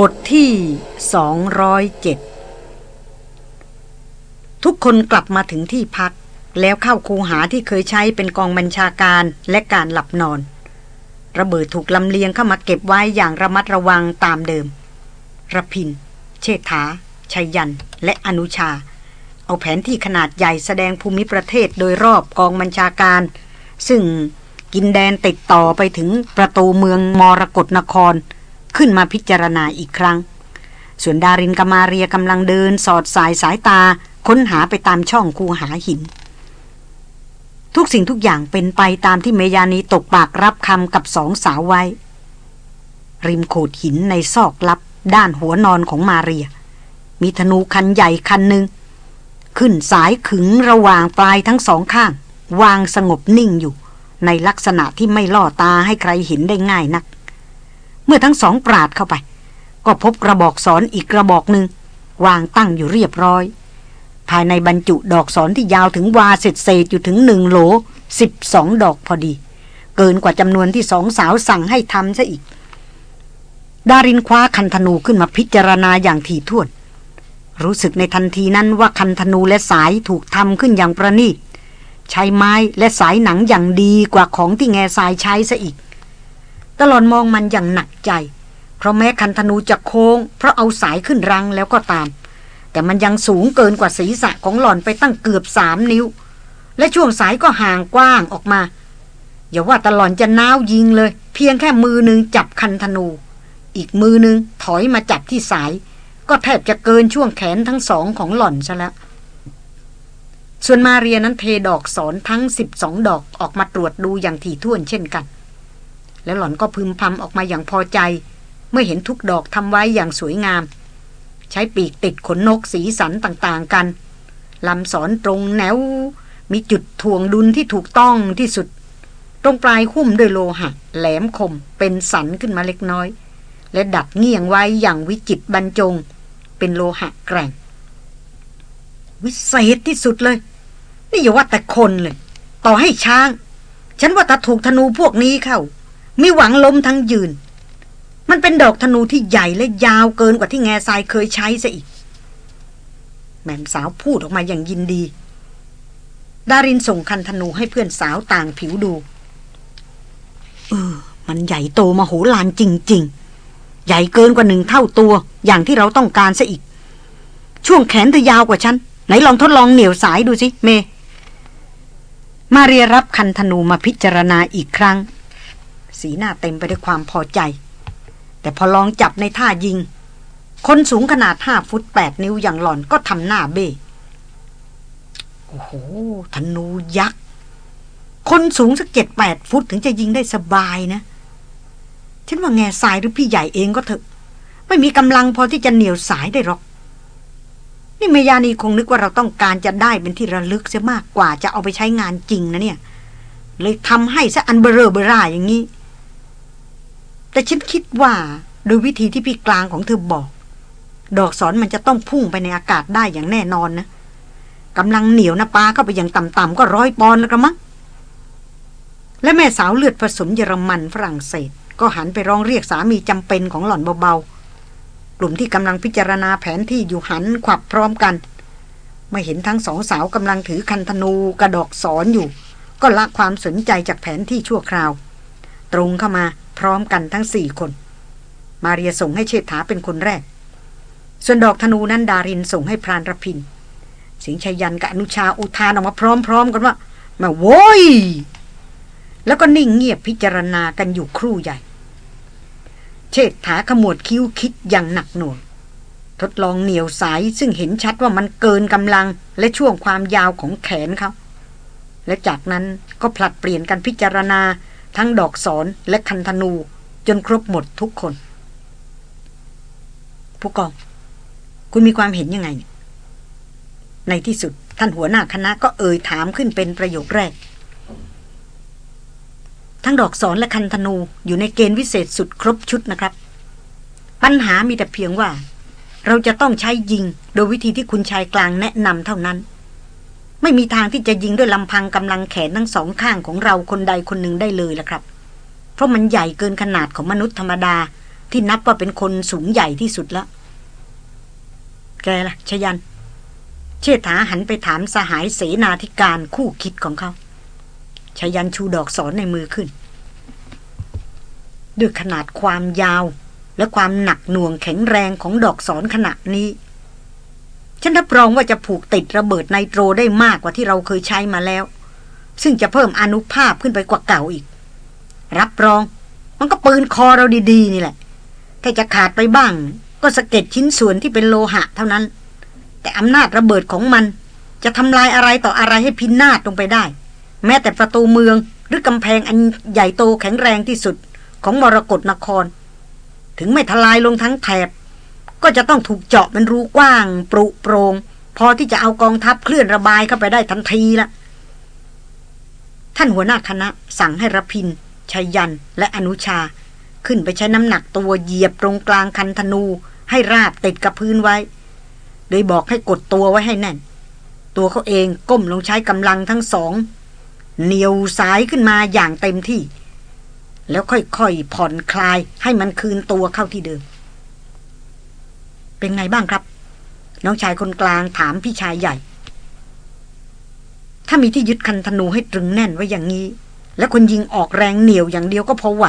บทที่ 207 ทุกคนกลับมาถึงที่พัก แล้วเข้าคูหาที่เคยใช้เป็นกองบัญชาการและการหลับนอน ระเบิดถูกลำเลียงเข้ามาเก็บไว้อย่างระมัดระวังตามเดิมระพิน เชษฐาชัยยัน และอนุชา เอาแผนที่ขนาดใหญ่แสดงภูมิประเทศโดยรอบกองบัญชาการ ซึ่งกินแดนติดต่อไปถึงประตูเมืองมรกรนคร ขึ้นมาพิจารณาอีกครั้ง ส่วนดารินกมาเรียกำลังเดินสอดสายสายตาค้นหาไปตามช่องคูหาหิน ทุกสิ่งทุกอย่างเป็นไปตามที่เมยานีตกปากรับคำกับสองสาวไว้ ริมโขดหินในซอกลับด้านหัวนอนของมาเรีย มีธนูคันใหญ่คันหนึ่งขึ้นสายขึงระหว่างปลายทั้งสองข้าง วางสงบนิ่งอยู่ ในลักษณะที่ไม่ล่อตาให้ใครเห็นได้ง่ายนัก เมื่อทั้งสองปราดเข้าไป ก็พบกระบอกสอนอีกกระบอกหนึ่งวางตั้งอยู่เรียบร้อย ภายในบรรจุดอกสอนที่ยาวถึงวาเศษเศษอยู่ถึงหนึ่งโหลสิบสองดอกพอดี เกินกว่าจำนวนที่สองสาวสั่งให้ทำซะอีก ดารินคว้าคันธนูขึ้นมาพิจารณาอย่างถี่ถ้วน รู้สึกในทันทีนั้นว่าคันธนูและสายถูกทำขึ้นอย่างประณีตใช้ไม้และสายหนังอย่างดีกว่าของที่แง่ทรายใช้ซะอีก ตลอดมองมันอย่างหนักใจ เพราะแม้คันธนูจะโค้ง เพราะเอาสายขึ้นรังแล้วก็ตาม แต่มันยังสูงเกินกว่าศีรษะของหล่อนไปตั้งเกือบสามนิ้ว และช่วงสายก็ห่างกว้างออกมา อย่าว่าตลอดจะน้าวยิงเลย เพียงแค่มือหนึ่งจับคันธนู อีกมือหนึ่งถอยมาจับที่สาย ก็แทบจะเกินช่วงแขนทั้งสองของหล่อนซะแล้วส่วนมาเรียนั้นเทดอกสอนทั้งสิบสองดอกออกมาตรวจดูอย่างถี่ถ้วนเช่นกัน แล้วหล่อนก็พึมพำออกมาอย่างพอใจ เมื่อเห็นทุกดอกทำไว้อย่างสวยงาม ใช้ปีกติดขนนกสีสันต่างๆกันลำสอนตรงแนว มีจุดถ่วงดุลที่ถูกต้องที่สุด ตรงปลายหุ้มด้วยโลหะ แหลมคม เป็นสันขึ้นมาเล็กน้อย และดัดเงี่ยงไว้อย่างวิจิตบรรจง เป็นโลหะแกร่ง วิเศษที่สุดเลย นี่อย่าว่าแต่คนเลย ต่อให้ช้าง ฉันว่าถ้าถูกธนูพวกนี้เข้า มีหวังล้มทั้งยืน มันเป็นดอกธนูที่ใหญ่และยาวเกินกว่าที่แง่ทรายเคยใช้ซะอีก แม่สาวพูดออกมาอย่างยินดี ดารินส่งคันธนูให้เพื่อนสาวต่างผิวดู เออ มันใหญ่โตมาโหลานจริง ๆ ใหญ่เกินกว่าหนึ่งเท่าตัว อย่างที่เราต้องการซะอีก ช่วงแขนเธอยาวกว่าฉัน ไหนลองทดลองเหนี่ยวสายดูสิเม มาเรียรับคันธนูมาพิจารณาอีกครั้ง สีหน้าเต็มไปด้วยความพอใจ แต่พอลองจับในท่ายิง คนสูงขนาดห้าฟุตแปดนิ้วอย่างหล่อนก็ทำหน้าเบ้โอ้โหธนูยักษ์ คนสูงสักเจ็ดแปดฟุตถึงจะยิงได้สบายนะ ฉันว่าแง่สายหรือพี่ใหญ่เองก็เถอะ ไม่มีกำลังพอที่จะเหนี่ยวสายได้หรอก นี่เมยานีคงนึกว่าเราต้องการจะได้เป็นที่ระลึกเสียมากกว่าจะเอาไปใช้งานจริงนะเนี่ย เลยทำให้ซะอันเบรอเบร่าอย่างนี้ แต่ฉันคิดว่าโดยวิธีที่พี่กลางของเธอบอก ดอกสอนมันจะต้องพุ่งไปในอากาศได้อย่างแน่นอนนะกำลังเหนียวนะปลาเข้าไปอย่างต่ำๆก็ร้อยปอนแล้วกระมังและแม่สาวเลือดผสมเยอรมันฝรั่งเศส ก็หันไปร้องเรียกสามีจำเป็นของหล่อนเบาๆ กลุ่มที่กำลังพิจารณาแผนที่อยู่หันขวับพร้อมกันไม่เห็นทั้งสองสาวกำลังถือคันธนูกระดอกสอนอยู่ ก็ละความสนใจจากแผนที่ชั่วคราว ตรงเข้ามา พร้อมกันทั้งสี่คน มาเรียส่งให้เชษฐาเป็นคนแรก ส่วนดอกธนูนั้นดารินส่งให้พรานรพิน สิงชัยยันกับอนุชาอุทานออกมาพร้อมๆกันว่า มาโว้ย แล้วก็นิ่งเงียบพิจารณากันอยู่ครู่ใหญ่ เชษฐาขมวดคิ้วคิดอย่างหนักหน่วงทดลองเหนียวสายซึ่งเห็นชัดว่ามันเกินกำลังและช่วงความยาวของแขนเขา และจากนั้นก็ผลัดเปลี่ยนกันพิจารณา ทั้งดอกสอนและคันธนู จนครบหมดทุกคน ผู้กอง คุณมีความเห็นยังไง ในที่สุดท่านหัวหน้าคณะก็เอ่ยถามขึ้นเป็นประโยคแรก ทั้งดอกสอนและคันธนูอยู่ในเกณฑ์วิเศษสุดครบชุดนะครับ ปัญหามีแต่เพียงว่า เราจะต้องใช้ยิงโดยวิธีที่คุณชายกลางแนะนำเท่านั้น ไม่มีทางที่จะยิงด้วยลำพังกำลังแขนทั้งสองข้างของเราคนใดคนหนึ่งได้เลยละครับ เพราะมันใหญ่เกินขนาดของมนุษย์ธรรมดา ที่นับว่าเป็นคนสูงใหญ่ที่สุดละแกล่ะชยัน เชษฐาหันไปถามสหายเสนาธิการคู่คิดของเขาชยันชูดอกสอนในมือขึ้น ด้วยขนาดความยาวและความหนักหน่วงแข็งแรงของดอกสอนขนาดนี้ ฉันรับรองว่าจะผูกติดระเบิดไนโตรได้มากกว่าที่เราเคยใช้มาแล้ว ซึ่งจะเพิ่มอนุภาพขึ้นไปกว่าเก่าอีก รับรอง มันก็ปืนคอเราดีๆ นี่แหละ ถ้าจะขาดไปบ้าง ก็สะเก็ดชิ้นส่วนที่เป็นโลหะเท่านั้น แต่อำนาจระเบิดของมัน จะทำลายอะไรต่ออะไรให้พินาศลงไปได้ แม้แต่ประตูเมืองหรือกำแพงอันใหญ่โตแข็งแรงที่สุดของมรกรนคร ถึงไม่ทลายลงทั้งแถบ ก็จะต้องถูกเจาะเป็นรูกว้าง ปรุโปรง พอที่จะเอากองทัพเคลื่อนระบายเข้าไปได้ทันทีละท่านหัวหน้าคณะ สั่งให้รพินชัยยันและอนุชา ขึ้นไปใช้น้ำหนักตัวเหยียบตรงกลางคันธนู ให้ราบติดกับพื้นไว้ โดยบอกให้กดตัวไว้ให้แน่น ตัวเขาเองก้มลงใช้กำลังทั้งสองเหนียวสายขึ้นมาอย่างเต็มที่ แล้วค่อยๆผ่อนคลายให้มันคืนตัวเข้าที่เดิม เป็นไงบ้างครับ น้องชายคนกลางถามพี่ชายใหญ่ ถ้ามีที่ยึดคันธนูให้ตรึงแน่นไว้อย่างนี้ และคนยิงออกแรงเหนียวอย่างเดียวก็พอไหว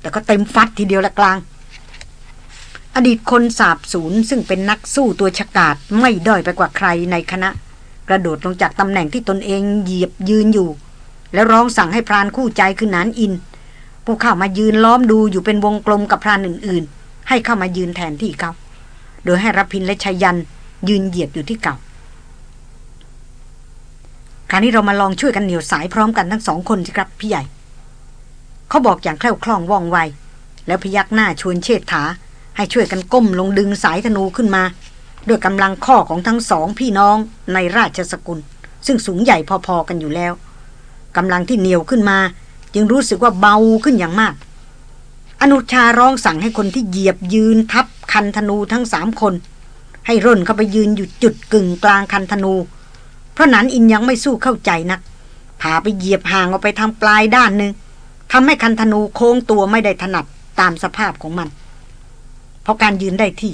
แต่ก็เต็มฟัดทีเดียวละกลาง อดีตคนสาบสูญซึ่งเป็นนักสู้ตัวฉกาดไม่ด้อยไปกว่าใครในคณะ กระโดดลงจากตำแหน่งที่ตนเองเหยียบยืนอยู่ แล้วร้องสั่งให้พรานคู่ใจคือนานอินผู้เข้ามายืนล้อมดูอยู่เป็นวงกลมกับพรานอื่น ๆ ให้เข้ามายืนแทนที่เขา โดยให้รพินและชัยยันยืนเหยียบอยู่ที่เก่า คราวนี้เรามาลองช่วยกันเหนียวสายพร้อมกันทั้งสองคนสิครับพี่ใหญ่ เขาบอกอย่างแคล่วคล่องว่องไว แล้วพยักหน้าชวนเชษฐาให้ช่วยกันก้มลงดึงสายธนูขึ้นมา ด้วยกำลังข้อของทั้งสองพี่น้องในราชสกุล ซึ่งสูงใหญ่พอๆกันอยู่แล้วกำลังที่เหนียวขึ้นมา จึงรู้สึกว่าเบาขึ้นอย่างมากอนุชาร้องสั่งให้คนที่เหยียบยืนทับ คันธนูทั้งสามคน ให้ร่นเข้าไปยืนอยู่จุดกึ่งกลางคันธนู เพราะนั้นอินยังไม่สู้เข้าใจนักพาไปเหยียบห่างออกไปทางปลายด้านหนึ่งทำให้คันธนูโค้งตัวไม่ได้ถนัดตามสภาพของมัน เพราะการยืนได้ที่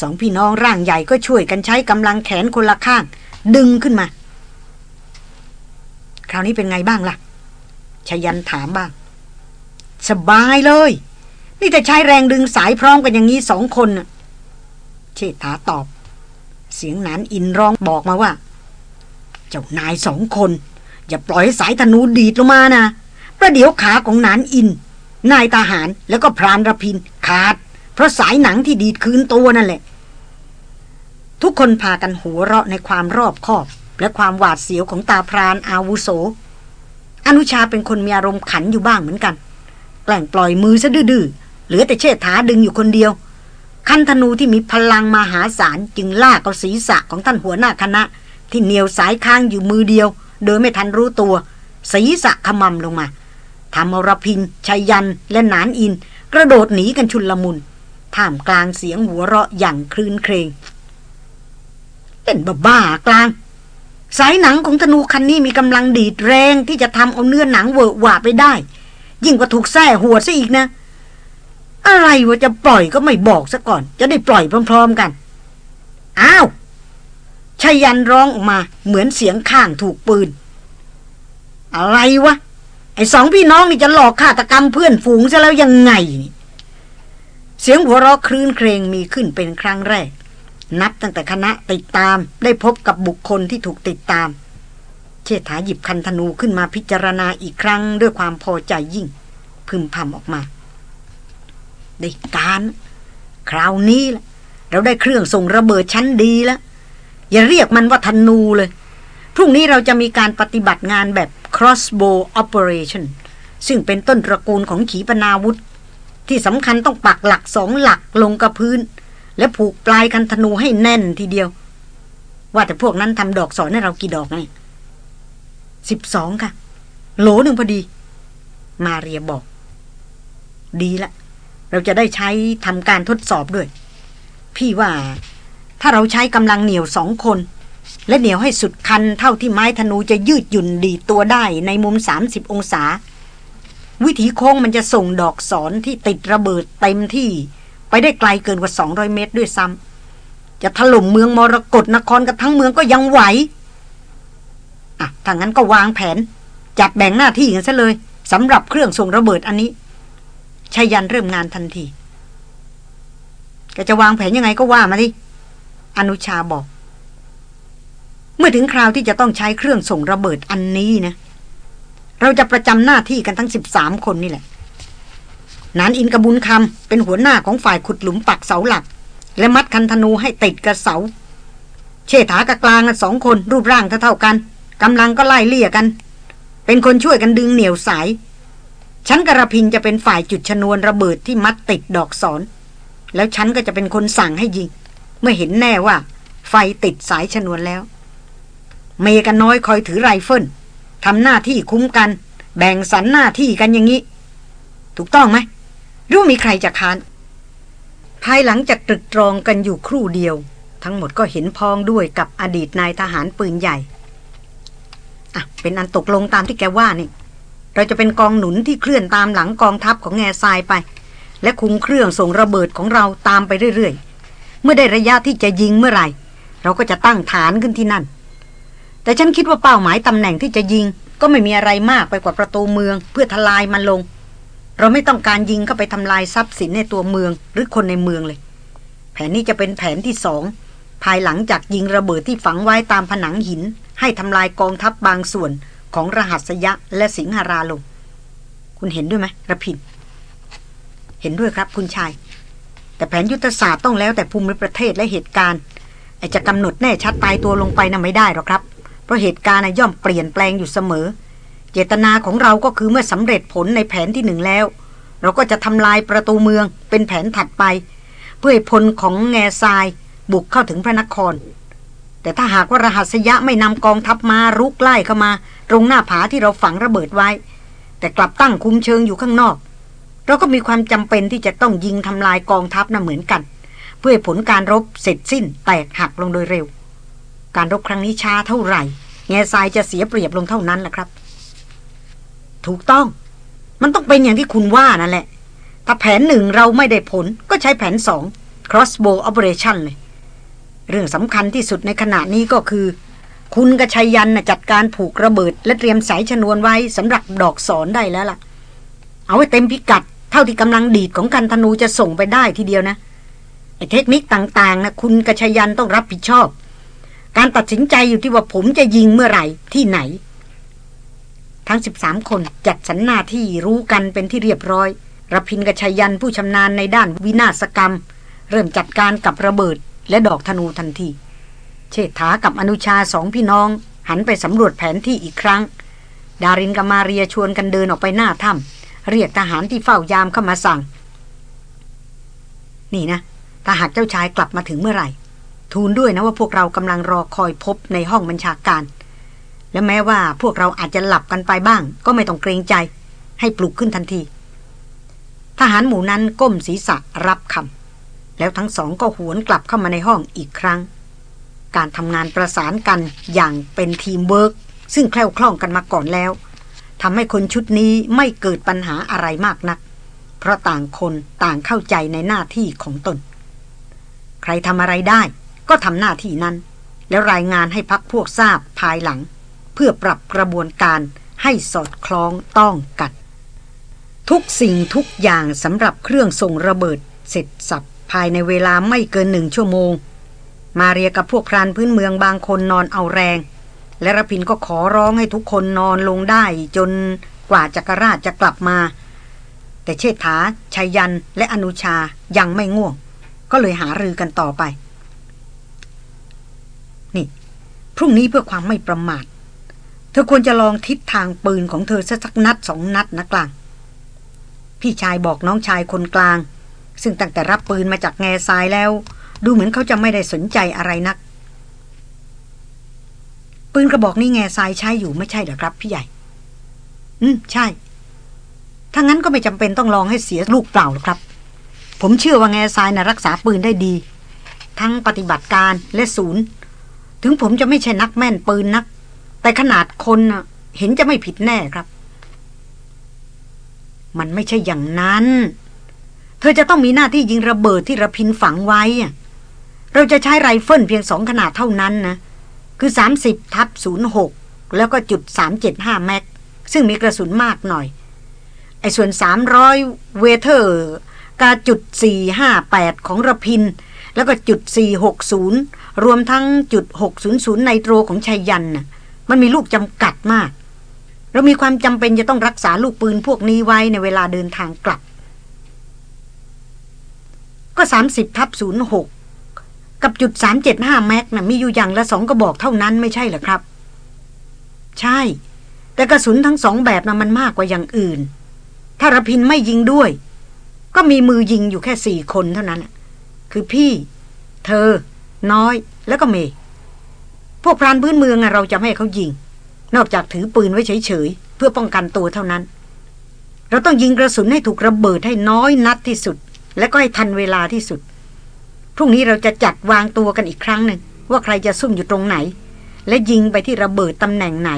สองพี่น้องร่างใหญ่ก็ช่วยกันใช้กำลังแขนคนละข้าง ดึงขึ้นมา คราวนี้เป็นไงบ้างล่ะชยันถามบ้าง สบายเลย นี่แต่ใช้แรงดึงสายพร้อมกันอย่างนี้สองคนเชษฐาตอบ เสียงนานอินร้องบอกมาว่า เจ้านายสองคน อย่าปล่อยให้สายธนูดีดลงมานะประเดี๋ยวขาของนานอิน นายทหารแล้วก็พรานระพินขาด เพราะสายหนังที่ดีดคืนตัวนั่นแหละ ทุกคนพากันหัวเราะในความรอบคอบ และความหวาดเสียวของตาพรานอาวุโส อนุชาเป็นคนมีอารมณ์ขันอยู่บ้างเหมือนกันแกล้งปล่อยมือซะดื้อ เหลือแต่เชิดถาดึงอยู่คนเดียว คันธนูที่มีพลังมหาศาลจึงลากเอาศีรษะของท่านหัวหน้าคณะ ที่เหนียวสายค้างอยู่มือเดียว โดยไม่ทันรู้ตัว ศีรษะขมำลงมาทำอรพินชัยยันและนานอิน กระโดดหนีกันชุนลมุนท่ามกลางเสียงหัวเราะอย่างคลื่นเครงเล่นบ้ากลาง สายหนังของธนูคันนี้มีกำลังดีดแรงที่จะทำเอาเนื้อหนังเวอะหวาไปได้ ยิ่งกว่าถูกแส้หัวซะอีกนะ อะไรวะจะปล่อยก็ไม่บอกซะก่อน จะได้ปล่อยพร้อม ๆกัน อ้าวชายันร้องออกมาเหมือนเสียงข้างถูกปืน อะไรวะ ไอ้สองพี่น้องนี่จะหลอกฆาตกรรมเพื่อนฝูงซะแล้วยังไง เสียงหัวเราะคลื่นเครงมีขึ้นเป็นครั้งแรก นับตั้งแต่คณะติดตามได้พบกับบุคคลที่ถูกติดตาม เชษฐาหยิบคันธนูขึ้นมาพิจารณาอีกครั้งด้วยความพอใจยิ่ง พึมพำออกมา ได้การ คราวนี้แหละเราได้เครื่องส่งระเบิดชั้นดีแล้ว อย่าเรียกมันว่าธนูเลย พรุ่งนี้เราจะมีการปฏิบัติงานแบบ crossbow operation ซึ่งเป็นต้นตระกูลของขีปนาวุธ ที่สำคัญต้องปักหลักสองหลักลงกับพื้น และผูกปลายคันธนูให้แน่นทีเดียว ว่าแต่พวกนั้นทำดอกสอนให้เรากี่ดอกไงสิบสองค่ะ โหลหนึ่งพอดี มาเรียบอก ดีละ เราจะได้ใช้ทำการทดสอบด้วย พี่ว่าถ้าเราใช้กำลังเหนียวสองคน และเหนียวให้สุดคันเท่าที่ไม้ธนูจะยืดหยุ่นดีตัวได้ในมุม 30 องศา วิถีโค้งมันจะส่งดอกสอนที่ติดระเบิดเต็มที่ไปได้ไกลเกินกว่า 200 เมตรด้วยซ้ำจะถล่มเมืองมรกรนครกับทั้งเมืองก็ยังไหวอะถ้างั้นก็วางแผน จัดแบ่งหน้าที่กันซะเลยสำหรับเครื่องส่งระเบิดอันนี้ ชายันเริ่มงานทันทีก็จะวางแผนยังไงก็ว่ามาที่อนุชาบอก เมื่อถึงคราวที่จะต้องใช้เครื่องส่งระเบิดอันนี้นะ เราจะประจำหน้าที่กันทั้งสิบสามคนนี่แหละ นานอินกระบุญคำเป็นหัวหน้าของฝ่ายขุดหลุมปักเสาหลัก และมัดคันธนูให้ติดกระเสา เชษฐากะกลางกันสองคนรูปร่างเท่าๆกันกำลังก็ไล่เลี่ยกัน เป็นคนช่วยกันดึงเหนี่ยวสาย ฉันกระพินจะเป็นฝ่ายจุดชนวนระเบิดที่มัดติดดอกสอนแล้วฉันก็จะเป็นคนสั่งให้ยิง เมื่อเห็นแน่ว่า ไฟติดสายชนวนแล้ว เมกันน้อยคอยถือไรเฟิลทำหน้าที่คุ้มกัน แบ่งสรรหน้าที่กันอย่างนี้ ถูกต้องไหมรู้มีใครจะค้าน ภายหลังจากตรึกตรองกันอยู่ครู่เดียว ทั้งหมดก็เห็นพ้องด้วยกับอดีตนายทหารปืนใหญ่ อะ เป็นอันตกลงตามที่แกว่านี่ เราจะเป็นกองหนุนที่เคลื่อนตามหลังกองทัพของแง่ทรายไป และคุมเครื่องส่งระเบิดของเราตามไปเรื่อยๆ เมื่อได้ระยะที่จะยิงเมื่อไหร่ เราก็จะตั้งฐานขึ้นที่นั่น แต่ฉันคิดว่าเป้าหมายตำแหน่งที่จะยิง ก็ไม่มีอะไรมากไปกว่าประตูเมือง เพื่อทลายมันลง เราไม่ต้องการยิงเข้าไปทำลายทรัพย์สินในตัวเมืองหรือคนในเมืองเลย แผนนี้จะเป็นแผนที่สองภายหลังจากยิงระเบิดที่ฝังไว้ตามผนังหิน ให้ทำลายกองทัพบบางส่วน ของรหัสยะและสิงหาราลง คุณเห็นด้วยไหมระพิน เห็นด้วยครับคุณชาย แต่แผนยุทธศาสตร์ต้องแล้วแต่ภูมิประเทศและเหตุการณ์ไอจะกำหนดแน่ชัดตายตัวลงไปน่ะไม่ได้หรอกครับ เพราะเหตุการณ์ย่อมเปลี่ยนแปลงอยู่เสมอ เจตนาของเราก็คือเมื่อสำเร็จผลในแผนที่หนึ่งแล้ว เราก็จะทำลายประตูเมืองเป็นแผนถัดไป เพื่อพลของแง่ทรายบุกเข้าถึงพระนคร แต่ถ้าหากว่ารหัสยะไม่นำกองทัพมารุกไล่เข้ามา ตรงหน้าผาที่เราฝังระเบิดไว้ แต่กลับตั้งคุมเชิงอยู่ข้างนอก เราก็มีความจำเป็นที่จะต้องยิงทำลายกองทัพน่ะเหมือนกัน เพื่อผลการรบเสร็จสิ้นแตกหักลงโดยเร็ว การรบครั้งนี้ช้าเท่าไหร่ แง่ทรายจะเสียเปรียบลงเท่านั้นแหละครับ ถูกต้อง มันต้องเป็นอย่างที่คุณว่านั่นแหละ ถ้าแผนหนึ่งเราไม่ได้ผลก็ใช้แผนสอง crossbow operation เลย เรื่องสำคัญที่สุดในขณะนี้ก็คือ คุณกระชัยยันจัดการผูกระเบิด และเตรียมสายชนวนไว้สำหรับดอกสอนได้แล้วล่ะ เอาไว้เต็มพิกัด เท่าที่กำลังดีดของกันธนูจะส่งไปได้ทีเดียวนะไอเทคนิคต่างๆนะคุณกระชัยยันต้องรับผิดชอบ การตัดสินใจอยู่ที่ว่าผมจะยิงเมื่อไหร่ที่ไหน ทั้งสิบสามคนจัดสรรหน้าที่รู้กันเป็นที่เรียบร้อยรพินกระชัยยันผู้ชำนาญในด้านวินาศกรรม เริ่มจัดการกับระเบิด และดอกธนูทันที เชษฐากับอนุชาสองพี่น้อง หันไปสำรวจแผนที่อีกครั้ง ดารินกับมาเรียชวนกันเดินออกไปหน้าถ้ำเรียกทหารที่เฝ้ายามเข้ามาสั่ง นี่นะถ้าหากเจ้าชายกลับมาถึงเมื่อไหร่ ทูลด้วยนะว่าพวกเรากำลังรอคอยพบในห้องบัญชาการ และแม้ว่าพวกเราอาจจะหลับกันไปบ้าง ก็ไม่ต้องเกรงใจ ให้ปลุกขึ้นทันที ทหารหมู่นั้นก้มศีรษะรับคำ แล้วทั้งสองก็หวนกลับเข้ามาในห้องอีกครั้ง การทำงานประสานกันอย่างเป็นทีมเวิร์กซึ่งแคล่วคล่องกันมาก่อนแล้วทำให้คนชุดนี้ไม่เกิดปัญหาอะไรมากนัก เพราะต่างคนต่างเข้าใจในหน้าที่ของตน ใครทำอะไรได้ก็ทำหน้าที่นั้น แล้วรายงานให้พักพวกทราบภายหลัง เพื่อปรับกระบวนการให้สอดคล้องต้องกัน ทุกสิ่งทุกอย่างสำหรับเครื่องส่งระเบิดเสร็จสับ ภายในเวลาไม่เกินหนึ่งชั่วโมง มาเรียกับพวกพรานพื้นเมืองบางคนนอนเอาแรง และรพินก็ขอร้องให้ทุกคนนอนลงได้จนกว่าจักรราชจะกลับมา แต่เชษฐาชัยยันและอนุชายังไม่ง่วง ก็เลยหารือกันต่อไป นี่ พรุ่งนี้เพื่อความไม่ประมาท เธอควรจะลองทิศทางปืนของเธอสักนัดสองนัดนะกลาง พี่ชายบอกน้องชายคนกลาง ซึ่งตั้งแต่รับปืนมาจากแง่ทรายแล้ว ดูเหมือนเขาจะไม่ได้สนใจอะไรนัก ปืนกระบอกนี้แง่ทรายใช้อยู่ไม่ใช่เหรอครับพี่ใหญ่ อืม ใช่ ถ้างั้นก็ไม่จำเป็นต้องลองให้เสียลูกเปล่าหรอกครับ ผมเชื่อว่าแง่ทรายนะ่ะรักษาปืนได้ดี ทั้งปฏิบัติการและศูนย์ ถึงผมจะไม่ใช่นักแม่นปืนนัก แต่ขนาดคนเห็นจะไม่ผิดแน่ครับ มันไม่ใช่อย่างนั้น เธอจะต้องมีหน้าที่ยิงระเบิดที่ระพินฝังไว้ เราจะใช้ไรเฟิลเพียงสองขนาดเท่านั้นนะ คือ 30ทับ06 แล้วก็จุด 375 Mag ซึ่งมีกระสุนมากหน่อย ไอ้ส่วน 300 Weatherกาจุด 458 ของระพิน แล้วก็จุด 460 รวมทั้งจุด 600 ไนโตรของชัยยันนะมันมีลูกจำกัดมาก เรามีความจำเป็นจะต้องรักษาลูกปืนพวกนี้ไว้ในเวลาเดินทางกลับ ก็ 30ทับ06 กับจุดสามเจ็ดห้าแม็กนะ่ะมีอยู่อย่างละสองกระบอกเท่านั้นไม่ใช่เหรอครับ ใช่ แต่กระสุนทั้งสองแบบนะ่ะมันมากกว่าอย่างอื่น ถ้ารพินไม่ยิงด้วย ก็มีมือยิงอยู่แค่สี่คนเท่านั้น คือพี่ เธอ น้อย แล้วก็เมย์พวกพรานพื้นเมืองเราจะไม่ให้เขายิง นอกจากถือปืนไว้เฉยๆ เพื่อป้องกันตัวเท่านั้น เราต้องยิงกระสุนให้ถูกระเบิดให้น้อยนัดที่สุด และก็ให้ทันเวลาที่สุด พรุ่งนี้เราจะจัดวางตัวกันอีกครั้งหนึ่งว่าใครจะซุ่มอยู่ตรงไหน และยิงไปที่ระเบิดตำแหน่งไหน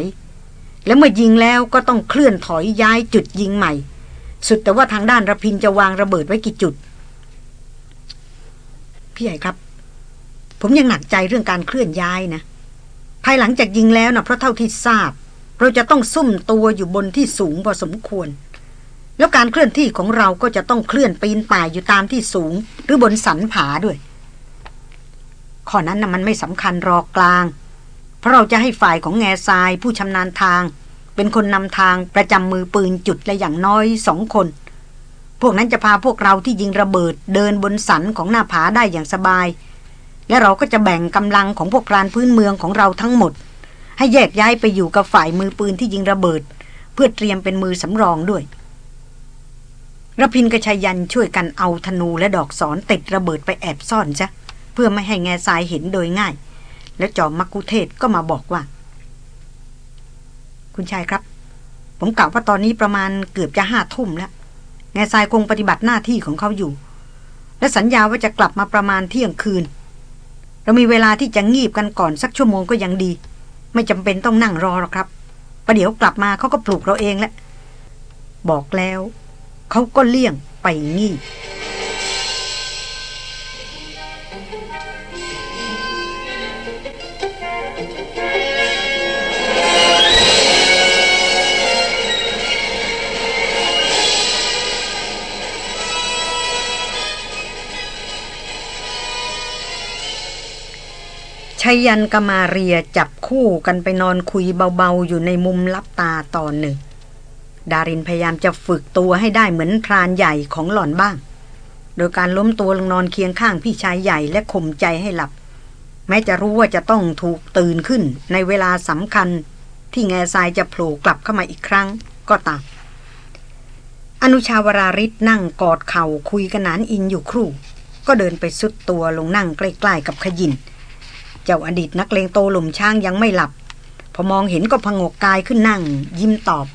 แล้วเมื่อยิงแล้วก็ต้องเคลื่อนถอยย้ายจุดยิงใหม่ สุดแต่ว่าทางด้านระพินจะวางระเบิดไว้กี่จุด พี่ใหญ่ครับ ผมยังหนักใจเรื่องการเคลื่อนย้ายนะ ภายหลังจากยิงแล้วนะเพราะเท่าที่ทราบ เราจะต้องซุ่มตัวอยู่บนที่สูงพอสมควร แล้วการเคลื่อนที่ของเราก็จะต้องเคลื่อนปีนป่ายอยู่ตามที่สูง หรือบนสันผาด้วย ข้อนั้นนะ่ะมันไม่สำคัญรอกลาง เพราะเราจะให้ฝ่ายของแง่ทรายผู้ชำนาญทาง เป็นคนนำทางประจำมือปืนจุดละอย่างน้อยสองคน พวกนั้นจะพาพวกเราที่ยิงระเบิดเดินบนสันของหน้าผาได้อย่างสบาย และเราก็จะแบ่งกำลังของพวกพรานพื้นเมืองของเราทั้งหมด ให้แยกย้ายไปอยู่กับฝ่ายมือปืนที่ยิงระเบิด เพื่อเตรียมเป็นมือสำรองด้วย ระพินกระชายันช่วยกันเอาธนูและดอกสอนติดระเบิดไปแอบซ่อนจ้ะพื่อไม่ให้แง่ทรายเห็นโดยง่าย แล้วจอมมักคุเทศก็มาบอกว่า คุณชายครับ ผมกล่าวว่าตอนนี้ประมาณเกือบจะห้าทุ่มแล้ว แง่ทรายคงปฏิบัติหน้าที่ของเขาอยู่ และสัญญาว่าจะกลับมาประมาณเที่ยงคืน เรามีเวลาที่จะงีบกันก่อนสักชั่วโมงก็ยังดี ไม่จำเป็นต้องนั่งรอหรอกครับประเดี๋ยวกลับมาเขาก็ปลุกเราเองแหละบอกแล้ว เขาก็เลี่ยงไปงีบชยันกมาเรียจับคู่กันไปนอนคุยเบาๆ อยู่ในมุมลับตาตอนหนึ่ง ดารินพยายามจะฝึกตัวให้ได้เหมือนพรานใหญ่ของหล่อนบ้าง โดยการล้มตัวลงนอนเคียงข้างพี่ชายใหญ่และข่มใจให้หลับ แม้จะรู้ว่าจะต้องถูกตื่นขึ้นในเวลาสำคัญ ที่แง่ทรายจะโผล่กลับเข้ามาอีกครั้งก็ตามอนุชาวราริศนั่งกอดเข่าคุยกันนานอินอยู่ครู่ ก็เดินไปสุดตัวลงนั่งใกล้ๆกับขยิน เจ้าอดีตนักเลงโตหลุมช้างยังไม่หลับ พอมองเห็นก็พงกกายขึ้นนั่ง ยิ้มตอบ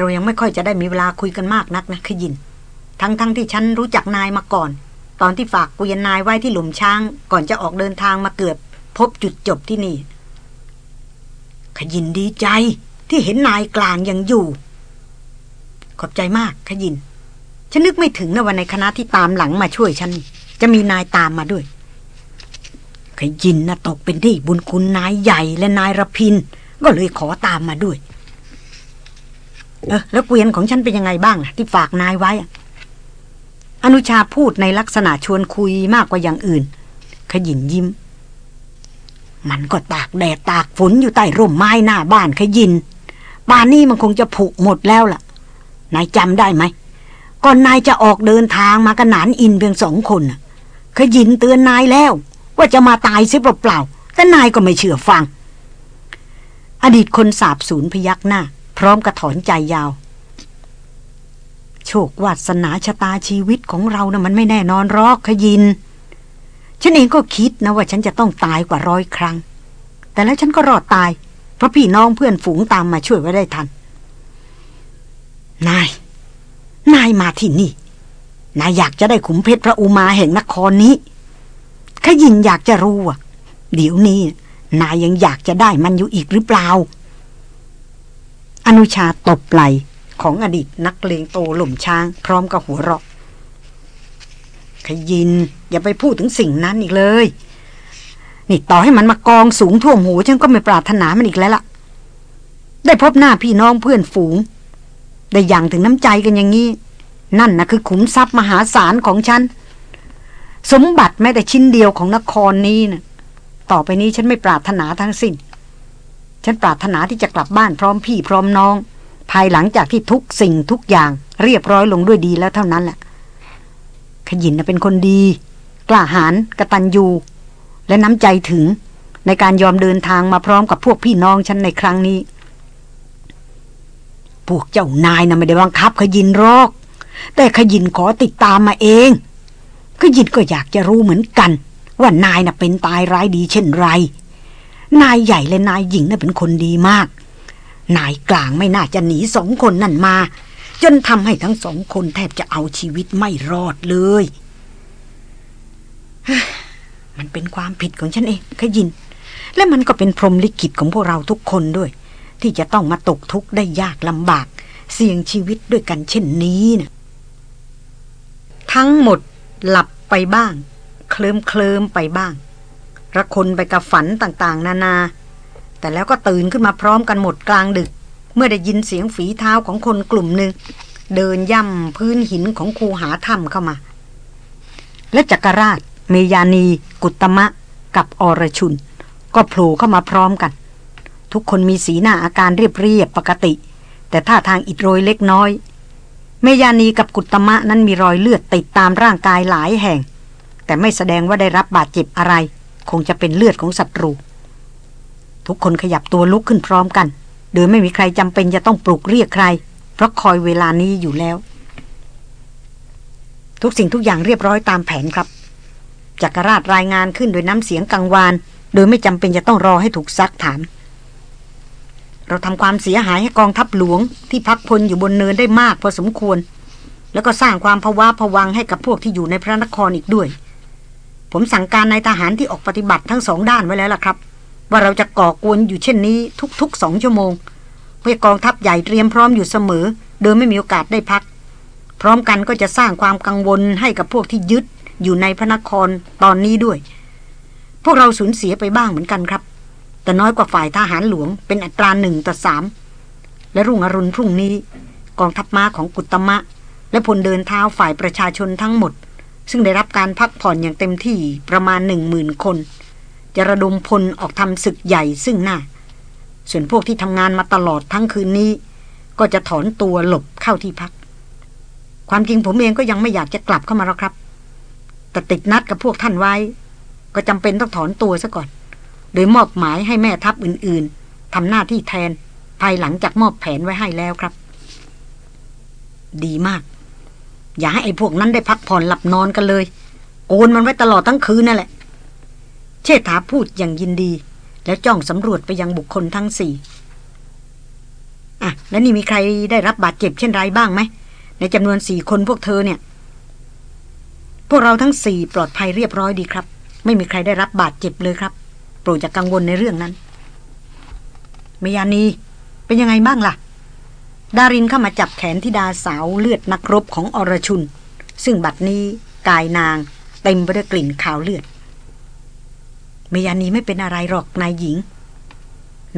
เรายังไม่ค่อยจะได้มีเวลาคุยกันมากนักนะขยิน ทั้งๆทที่ฉันรู้จักนายมาก่อน ตอนที่ฝากกุยนายไว้ที่หลุมช้าง ก่อนจะออกเดินทางมาเกือบ พบจุดจบที่นี่ ขยินดีใจที่เห็นนายกลางยังอยู่ ขอบใจมากขยิน ฉันนึกไม่ถึงนะวันในคณะที่ตามหลังมาช่วยฉัน จะมีนายตามมาด้วย ขยินนะตกเป็นที่บุญคุณนายใหญ่และนายระพิน ก็เลยขอตามมาด้วย เออแล้วเกวียนของฉันเป็นยังไงบ้างที่ฝากนายไว้ อนุชาพูดในลักษณะชวนคุยมากกว่าอย่างอื่น ขยินยิ้ม มันก็ตากแดดตากฝนอยู่ใต้ร่มไม้หน้าบ้านขยินป่านนี้มันคงจะผุหมดแล้วล่ะ นายจำได้ไหมก่อนนายจะออกเดินทางมากันหนานอินเพียงสองคนขยินเตือนนายแล้ว ว่าจะมาตายเสียเปล่าๆแต่นายก็ไม่เชื่อฟัง อดีตคนสาบสูญพยักหน้า พร้อมกระถอนใจยาว โชควาสนาชะตาชีวิตของเรานะ่ะมันไม่แน่นอนรอกขยิน ฉันเองก็คิดนะว่าฉันจะต้องตายกว่าร้อยครั้ง แต่แล้วฉันก็รอดตาย เพราะพี่น้องเพื่อนฝูงตามมาช่วยไว้ได้ทัน นาย นายมาที่นี่ นายอยากจะได้ขุมเพชรพระอุมาแห่งนครนี้ ขยินอยากจะรู้อะ เดี๋ยวนี้นายยังอยากจะได้มันอยู่อีกหรือเปล่า อนุชาตบไหลของอดีตนักเลงโตหล่มช้าง พร้อมกับหัวเราะขยิน อย่าไปพูดถึงสิ่งนั้นอีกเลย นี่ต่อให้มันมากองสูงท่วมหูฉันก็ไม่ปรารถนามันอีกแล้วล่ะ ได้พบหน้าพี่น้องเพื่อนฝูง ได้อย่างถึงน้ำใจกันอย่างนี้ นั่นนะคือขุมทรัพย์มหาศาลของฉัน สมบัติแม้แต่ชิ้นเดียวของนครนี้นะต่อไปนี้ฉันไม่ปรารถนาทั้งสิ้น ฉันปรารถนาที่จะกลับบ้านพร้อมพี่พร้อมน้อง ภายหลังจากที่ทุกสิ่งทุกอย่างเรียบร้อยลงด้วยดีแล้วเท่านั้นแหละ ขยินเป็นคนดี กล้าหาญกระตันยูและน้ำใจถึงในการยอมเดินทางมาพร้อมกับพวกพี่น้องฉันในครั้งนี้ พวกเจ้านายนะ่ะไม่ได้บังคับ ขยินรอก แต่ขยินขอติดตามมาเอง ขยินก็อยากจะรู้เหมือนกัน ว่านายน่ะเป็นตายร้ายดีเช่นไร นายใหญ่และนายหญิงน่ะเป็นคนดีมาก นายกลางไม่น่าจะหนีสองคนนั่นมา จนทำให้ทั้งสองคนแทบจะเอาชีวิตไม่รอดเลย มันเป็นความผิดของฉันเองขยิน และมันก็เป็นพรมลิขิตของพวกเราทุกคนด้วย ที่จะต้องมาตกทุกข์ได้ยากลำบาก เสี่ยงชีวิตด้วยกันเช่นนี้นะทั้งหมดหลับไปบ้าง เคลิมเคลิมไปบ้าง ระคนไปกับฝันต่างๆ นานา แต่แล้วก็ตื่นขึ้นมาพร้อมกันหมดกลางดึก เมื่อได้ยินเสียงฝีเท้าของคนกลุ่มหนึ่ง เดินย่ำพื้นหินของคูหาถ้ำเข้ามา และจักรราช เมยานี กุตมะ กับอรชุน ก็โผล่เข้ามาพร้อมกัน ทุกคนมีสีหน้าอาการเรียบเรียบปกติ แต่ท่าทางอิดโรยเล็กน้อย เมยานีกับกุตมะนั้นมีรอยเลือดติดตามร่างกายหลายแห่ง แต่ไม่แสดงว่าได้รับบาดเจ็บอะไร คงจะเป็นเลือดของศัตรู ทุกคนขยับตัวลุกขึ้นพร้อมกัน โดยไม่มีใครจำเป็นจะต้องปลุกเรียกใคร เพราะคอยเวลานี้อยู่แล้ว ทุกสิ่งทุกอย่างเรียบร้อยตามแผนครับจักรราชรายงานขึ้นโดยน้ำเสียงกังวาน โดยไม่จำเป็นจะต้องรอให้ถูกซักถาม เราทำความเสียหายให้กองทัพหลวง ที่พักพลอยู่บนเนินได้มากพอสมควร แล้วก็สร้างความภาวะผวังให้กับพวกที่อยู่ในพระนครอีกด้วย ผมสั่งการนายทหารที่ออกปฏิบัติทั้งสองด้านไว้แล้วล่ะครับ ว่าเราจะก่อกวนอยู่เช่นนี้ทุกๆสองชั่วโมง เพื่อกองทัพใหญ่เตรียมพร้อมอยู่เสมอ โดยไม่มีโอกาสได้พัก พร้อมกันก็จะสร้างความกังวลให้กับพวกที่ยึดอยู่ในพระนครตอนนี้ด้วย พวกเราสูญเสียไปบ้างเหมือนกันครับ แต่น้อยกว่าฝ่ายทหารหลวงเป็นอัตราหนึ่งต่อสามและรุ่งอรุณพรุ่งนี้ กองทัพม้าของกุตมะ และพลเดินเท้าฝ่ายประชาชนทั้งหมด ซึ่งได้รับการพักผ่อนอย่างเต็มที่ประมาณหนึ่งหมื่นคน จะระดมพลออกทำศึกใหญ่ซึ่งหน้า ส่วนพวกที่ทำงานมาตลอดทั้งคืนนี้ ก็จะถอนตัวหลบเข้าที่พัก ความจริงผมเองก็ยังไม่อยากจะกลับเข้ามาแล้วครับ แต่ติดนัดกับพวกท่านไว้ ก็จำเป็นต้องถอนตัวซะก่อน โดยมอบหมายให้แม่ทัพอื่นๆทำหน้าที่แทนภายหลังจากมอบแผนไว้ให้แล้วครับ ดีมาก อย่าให้ไอ้พวกนั้นได้พักผ่อนหลับนอนกันเลยโอนมันไว้ตลอดทั้งคืนนั่นแหละ เชษฐาพูดอย่างยินดี แล้วจ้องสำรวจไปยังบุคคลทั้งสี่อะ แล้วนี่มีใครได้รับบาดเจ็บเช่นไรบ้างไหม ในจำนวนสี่คนพวกเธอเนี่ย พวกเราทั้งสี่ปลอดภัยเรียบร้อยดีครับ ไม่มีใครได้รับบาดเจ็บเลยครับ โปรดจะกังวลในเรื่องนั้นเมยานีเป็นยังไงบ้างล่ะ ดารินเข้ามาจับแขนที่ดาสาวเลือดนักรบของอรชุน ซึ่งบัดนี้กายนางเต็มไปด้วยกลิ่นขาวเลือด เมยานีไม่เป็นอะไรหรอกนายหญิง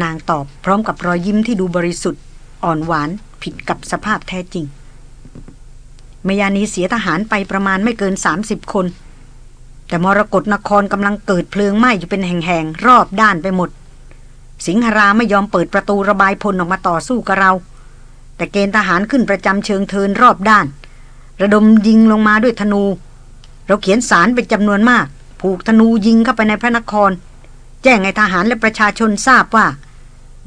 นางตอบพร้อมกับรอยยิ้มที่ดูบริสุทธิ์ อ่อนหวานผิดกับสภาพแท้จริง เมยานีเสียทหารไปประมาณไม่เกินสามสิบคน แต่มรกรนครกำลังเกิดเพลิงไหม้อยู่เป็นแห่งๆรอบด้านไปหมด สิงหราไม่ยอมเปิดประตูระบายพลออกมาต่อสู้กับเรา แต่เกณฑ์ทหารขึ้นประจำเชิงเทินรอบด้าน ระดมยิงลงมาด้วยธนู เราเขียนสารเป็นจำนวนมาก ผูกธนูยิงเข้าไปในพระนคร แจ้งให้ทหารและประชาชนทราบว่า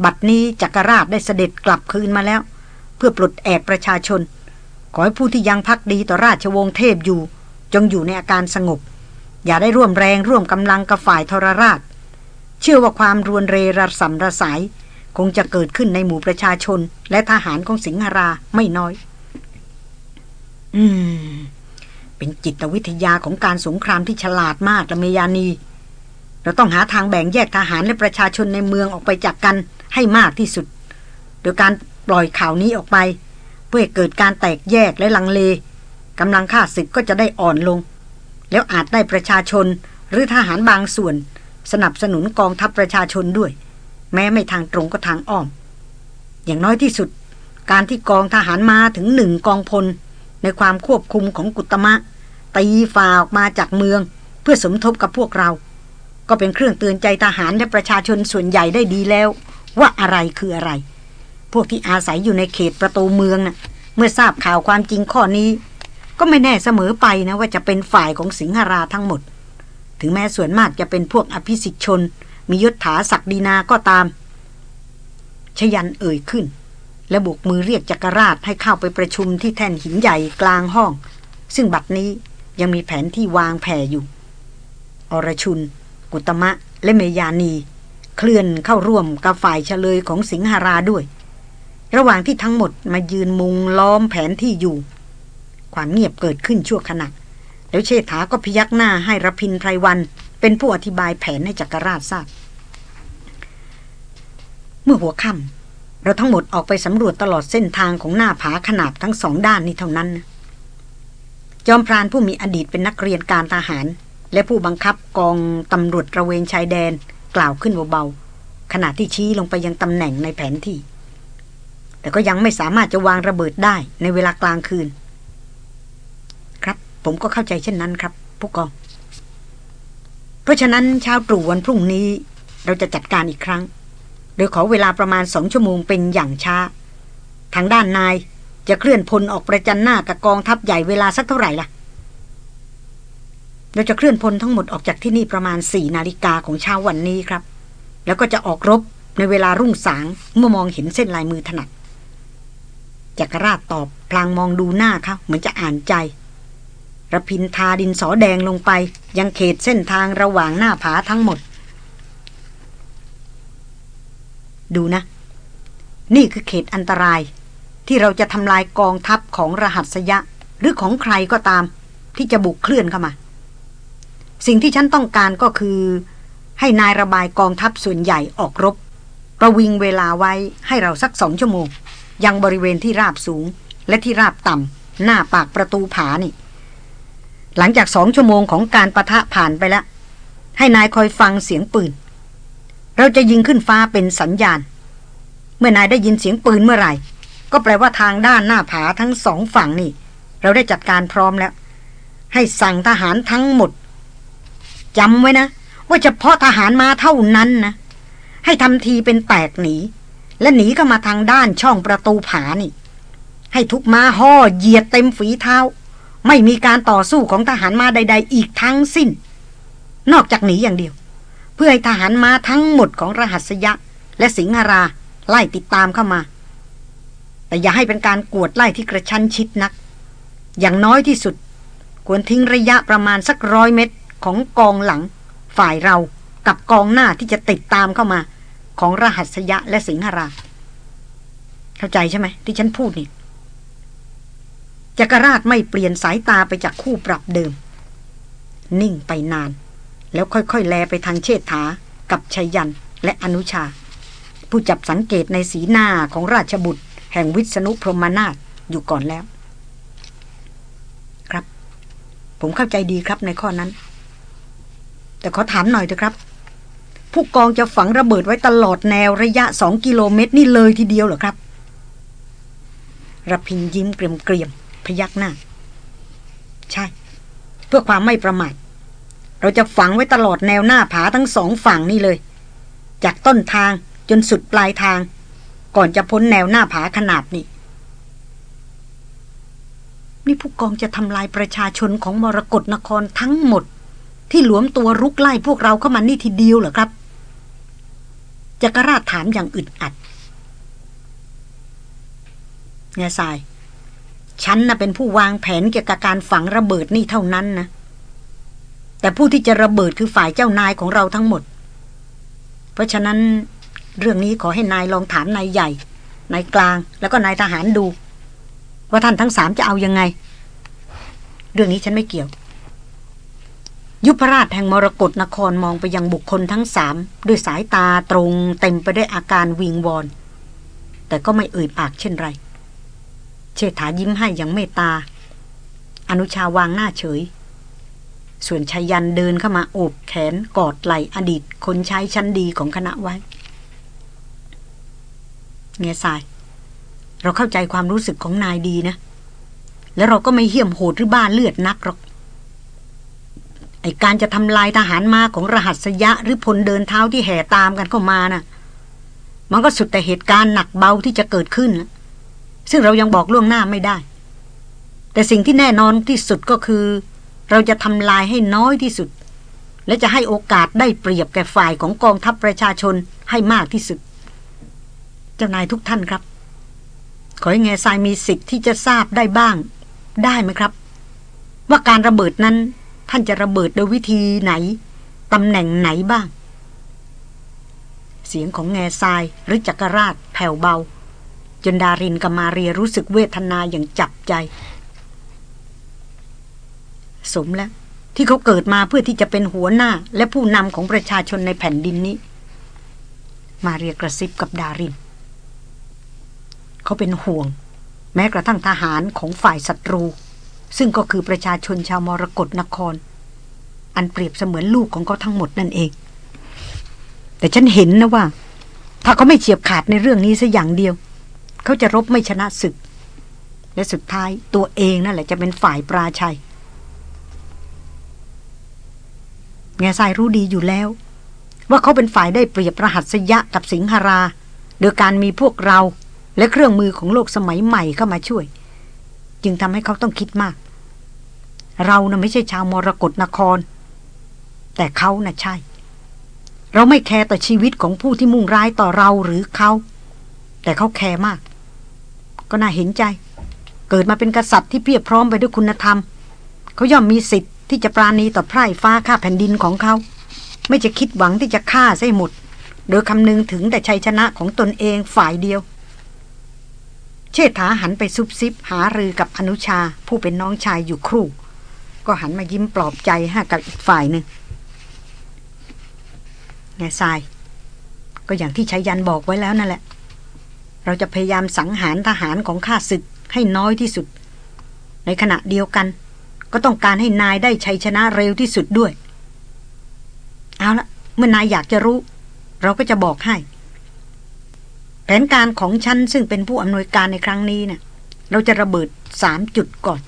บัดนี้จักรราชได้เสด็จกลับคืนมาแล้ว เพื่อปลดแอกประชาชน ขอให้ผู้ที่ยังพักดีต่อราชวงศ์เทพอยู่ จงอยู่ในอาการสงบ อย่าได้ร่วมแรงร่วมกำลังกับฝ่ายทรราช เชื่อว่าความรวนเรระสำระสาย คงจะเกิดขึ้นในหมู่ประชาชน และทหารของสิงหราไม่น้อย อืม เป็นจิตวิทยาของการสงครามที่ฉลาดมากละเมยานี เราต้องหาทางแบ่งแยกทหารและประชาชนในเมืองออกไปจากกันให้มากที่สุด โดยการปล่อยข่าวนี้ออกไป เพื่พื่อเกิดการแตกแยกและลังเลกำลังข้าศึกก็จะได้อ่อนลง แล้วอาจได้ประชาชนหรือทหารบางส่วน สนับสนุนกองทัพประชาชนด้วย แม้ไม่ทางตรงก็ทางอ้อม อย่างน้อยที่สุด การที่กองทหารมาถึงหนึ่งกองพล ในความควบคุมของกุตมะ ตีฝ่าออกมาจากเมือง เพื่อสมทบกับพวกเรา ก็เป็นเครื่องเตือนใจทหารและประชาชนส่วนใหญ่ได้ดีแล้ว ว่าอะไรคืออะไร พวกที่อาศัยอยู่ในเขตประตูเมืองนะ่ะ เมื่อทราบข่าวความจริงข้อนี้ ก็ไม่แน่เสมอไปนะว่าจะเป็นฝ่ายของสิงหราทั้งหมด ถึงแม้ส่วนมากจะเป็นพวกอภิสิทธิชน มียศถาศักดินาก็ตาม ชยันเอ่ยขึ้น และบกมือเรียกจักรราชให้เข้าไปประชุมที่แท่นหินใหญ่กลางห้อง ซึ่งบัดนี้ยังมีแผนที่วางแผ่อยู่ อรชุน กุตมะและเมยานี เคลื่อนเข้าร่วมกับฝ่ายเฉลยของสิงหราด้วย ระหว่างที่ทั้งหมดมายืนมุงล้อมแผนที่อยู่ ความเงียบเกิดขึ้นชั่วขณะแล้วเชษฐาก็พยักหน้าให้รพินไพรวัน เป็นผู้อธิบายแผนให้จักรราชทราบ เมื่อหัวค่ำเราทั้งหมดออกไปสำรวจตลอดเส้นทางของหน้าผาขนาบทั้งสองด้านนี้เท่านั้น จอมพรานผู้มีอดีตเป็นนักเรียนการทหาร และผู้บังคับกองตำรวจระเวนชายแดนกล่าวขึ้นเบาๆขณะที่ชี้ลงไปยังตำแหน่งในแผนที่ แต่ก็ยังไม่สามารถจะวางระเบิดได้ในเวลากลางคืน ครับ ผมก็เข้าใจเช่นนั้นครับผู้กอง เพราะฉะนั้นเช้าตรู่วันพรุ่งนี้ เราจะจัดการอีกครั้ง โดยขอเวลาประมาณสองชั่วโมงเป็นอย่างช้า ทางด้านนายจะเคลื่อนพลออกประจันหน้ากับกองทัพใหญ่เวลาสักเท่าไหร่ล่ะ เราจะเคลื่อนพลทั้งหมดออกจากที่นี่ประมาณสี่นาฬิกาของเช้าวันนี้ครับ แล้วก็จะออกรบในเวลารุ่งสางเมื่อมองเห็นเส้นลายมือถนัดจักรราชตอบพลางมองดูหน้าเขาเหมือนจะอ่านใจ ระพินทาดินสอแดงลงไป ยังเขตเส้นทางระหว่างหน้าผาทั้งหมด ดูนะ นี่คือเขตอันตราย ที่เราจะทำลายกองทัพของรหัสยะ หรือของใครก็ตาม ที่จะบุกเคลื่อนเข้ามา สิ่งที่ฉันต้องการก็คือ ให้นายระบายกองทัพส่วนใหญ่ออกรบ ประวิงเวลาไว้ให้เราสักสองชั่วโมง ยังบริเวณที่ราบสูงและที่ราบต่ำหน้าปากประตูผานี่ หลังจากสองชั่วโมงของการประทะผ่านไปแล้ว ให้นายคอยฟังเสียงปืน เราจะยิงขึ้นฟ้าเป็นสัญญาณ เมื่อนายได้ยินเสียงปืนเมื่อไหร่ ก็แปลว่าทางด้านหน้าผาทั้งสองฝั่งนี่ เราได้จัดการพร้อมแล้ว ให้สั่งทหารทั้งหมดจำไว้นะ ว่าเฉพาะทหารมาเท่านั้นนะ ให้ทำทีเป็นแตกหนี และหนีเข้ามาทางด้านช่องประตูผานี่ ให้ทุกมาห่อเหยียดเต็มฝีเท้า ไม่มีการต่อสู้ของทหารมาใด ๆ อีกทั้งสิ้น นอกจากหนีอย่างเดียว เพื่อให้ทหารมาทั้งหมดของรหัสยะ และสิงหราไล่ติดตามเข้ามา แต่อย่าให้เป็นการกวดไล่ที่กระชั้นชิดนัก อย่างน้อยที่สุด ควรทิ้งระยะประมาณสักร้อยเมตรของกองหลัง ฝ่ายเรากับกองหน้าที่จะติดตามเข้ามา ของรหัสยะและสิงหรา เข้าใจใช่ไหมที่ฉันพูดนี่ จักรราชไม่เปลี่ยนสายตาไปจากคู่ปรับเดิม นิ่งไปนาน แล้วค่อยๆ แลไปทางเชษฐา กับชัยยันและอนุชา ผู้จับสังเกตในสีหน้าของราชบุตร แห่งวิษณุพรหมนาถอยู่ก่อนแล้ว ครับ ผมเข้าใจดีครับในข้อนั้น แต่ขอถามหน่อยเถอะครับ ผู้กองจะฝังระเบิดไว้ตลอดแนวระยะสองกิโลเมตรนี่เลยทีเดียวเหรอครับระพินยิ้มเกรียมๆ พยักหน้า ใช่ เพื่อความไม่ประมาทเราจะฝังไว้ตลอดแนวหน้าผาทั้งสองฝั่งนี่เลย จากต้นทางจนสุดปลายทาง ก่อนจะพ้นแนวหน้าผาขนาดนี้นี่ผู้กองจะทำลายประชาชนของมรกรนครทั้งหมด ที่หลวมตัวรุกไล่พวกเราเข้ามานี่ทีเดียวเหรอครับจักรราชถามอย่างอึดอัดเงาทราย ฉันน่ะเป็นผู้วางแผนเกี่ยวกับการฝังระเบิดนี่เท่านั้นนะ แต่ผู้ที่จะระเบิดคือฝ่ายเจ้านายของเราทั้งหมด เพราะฉะนั้นเรื่องนี้ขอให้นายลองถามนายใหญ่ นายกลาง แล้วก็นายทหารดู ว่าท่านทั้งสามจะเอายังไง เรื่องนี้ฉันไม่เกี่ยว ยุพราชแห่งมรกรนครมองไปยังบุคคลทั้งสามด้วยสายตาตรงเต็มไปด้วยอาการวิงวอน แต่ก็ไม่เอ่ยปากเช่นไร เชษฐายิ้มให้อย่างเมตตา อนุชาวางหน้าเฉย ส่วนชายันเดินเข้ามาโอบแขนกอดไหลอดีต คนใช้ชั้นดีของคณะไว้ เงยสาย เราเข้าใจความรู้สึกของนายดีนะ แล้วเราก็ไม่เหี้ยมโหดหรือบ้าเลือดนักหรอกไอการจะทำลายทหารมาของรหัสยะหรือพลเดินเท้าที่แห่ตามกันเข้ามานะ่ะ มันก็สุดแต่เหตุการณ์หนักเบาที่จะเกิดขึ้นนะ ซึ่งเรายังบอกล่วงหน้าไม่ได้ แต่สิ่งที่แน่นอนที่สุดก็คือ เราจะทำลายให้น้อยที่สุด และจะให้โอกาสได้เปรียบแก่ฝ่ายของกองทัพประชาชนให้มากที่สุด เจ้านายทุกท่านครับ ขอให้แง่ทรายมีสิทธิ์ที่จะทราบได้บ้าง ได้ไหมครับ ว่าการระเบิดนั้นท่านจะระเบิดโดยวิธีไหนตำแหน่งไหนบ้าง เสียงของแง่ทรายหรือจักรราชแผ่วเบา จนดารินกับมาเรียรู้สึกเวทนาอย่างจับใจ สมแล้ว ที่เขาเกิดมาเพื่อที่จะเป็นหัวหน้า และผู้นำของประชาชนในแผ่นดินนี้ มาเรียกระซิบกับดาริน เขาเป็นห่วง แม้กระทั่งทหารของฝ่ายศัตรู ซึ่งก็คือประชาชนชาวมรกรนคร อันเปรียบเสมือนลูกของเขาทั้งหมดนั่นเอง แต่ฉันเห็นนะว่า ถ้าเขาไม่เฉียบขาดในเรื่องนี้สัอย่างเดียว เขาจะรบไม่ชนะศึก และสุดท้ายตัวเองนั่นแหละจะเป็นฝ่ายปราชัยแง่ทรายรู้ดีอยู่แล้ว ว่าเขาเป็นฝ่ายได้เปรียบรหัสยะกับสิงหรา โดยการมีพวกเราและเครื่องมือของโลกสมัยใหม่เข้ามาช่วย จึงทำให้เขาต้องคิดมาก เราน่ะไม่ใช่ชาวมรกรนคร แต่เขาน่ะใช่ เราไม่แคร์ต่อชีวิตของผู้ที่มุ่งร้ายต่อเราหรือเขา แต่เขาแคร์มาก ก็น่าเห็นใจ เกิดมาเป็นกษัตริย์ที่เพียบพร้อมไปด้วยคุณธรรม เขาย่อมมีสิทธิ์ที่จะปราณีต่อไพร่ฟ้าข้าแผ่นดินของเขา ไม่จะคิดหวังที่จะฆ่าใส่หมด โดยคำนึงถึงแต่ชัยชนะของตนเองฝ่ายเดียว เชษฐาหันไปซุบซิบหารือกับอนุชาผู้เป็นน้องชายอยู่ครู่ ก็หันมายิ้มปลอบใจให้กับอีกฝ่ายหนึ่งแง่ทราย ก็อย่างที่ชัยยันบอกไว้แล้วนั่นแหละ เราจะพยายามสังหารทหารของข้าศึกให้น้อยที่สุด ในขณะเดียวกัน ก็ต้องการให้นายได้ชัยชนะเร็วที่สุดด้วย เอาละเมื่อนายอยากจะรู้ เราก็จะบอกให้ แผนการของฉันซึ่งเป็นผู้อำนวยการในครั้งนี้เนะ่ยเราจะระเบิดสามจุดก่อน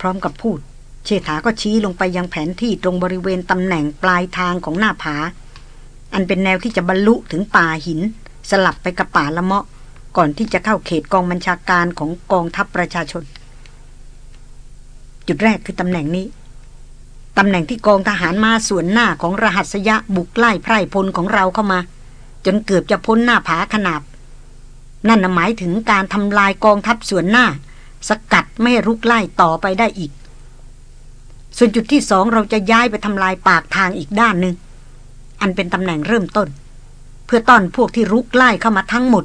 พร้อมกับพูด เชษฐาก็ชี้ลงไปยังแผนที่ตรงบริเวณตำแหน่งปลายทางของหน้าผา อันเป็นแนวที่จะบรรลุถึงป่าหิน สลับไปกับป่าละเมาะ ก่อนที่จะเข้าเขตกองบัญชาการของกองทัพประชาชน จุดแรกคือตำแหน่งนี้ ตำแหน่งที่กองทหารมาส่วนหน้าของรหัสยะบุกไล่ไพร่พลของเราเข้ามา จนเกือบจะพ้นหน้าผาขนาบ นั่นหมายถึงการทำลายกองทัพส่วนหน้า สกัดไม่ให้รุกไล่ต่อไปได้อีก ส่วนจุดที่สองเราจะย้ายไปทำลายปากทางอีกด้านหนึ่งอันเป็นตำแหน่งเริ่มต้น เพื่อต้อนพวกที่รุกไล่เข้ามาทั้งหมด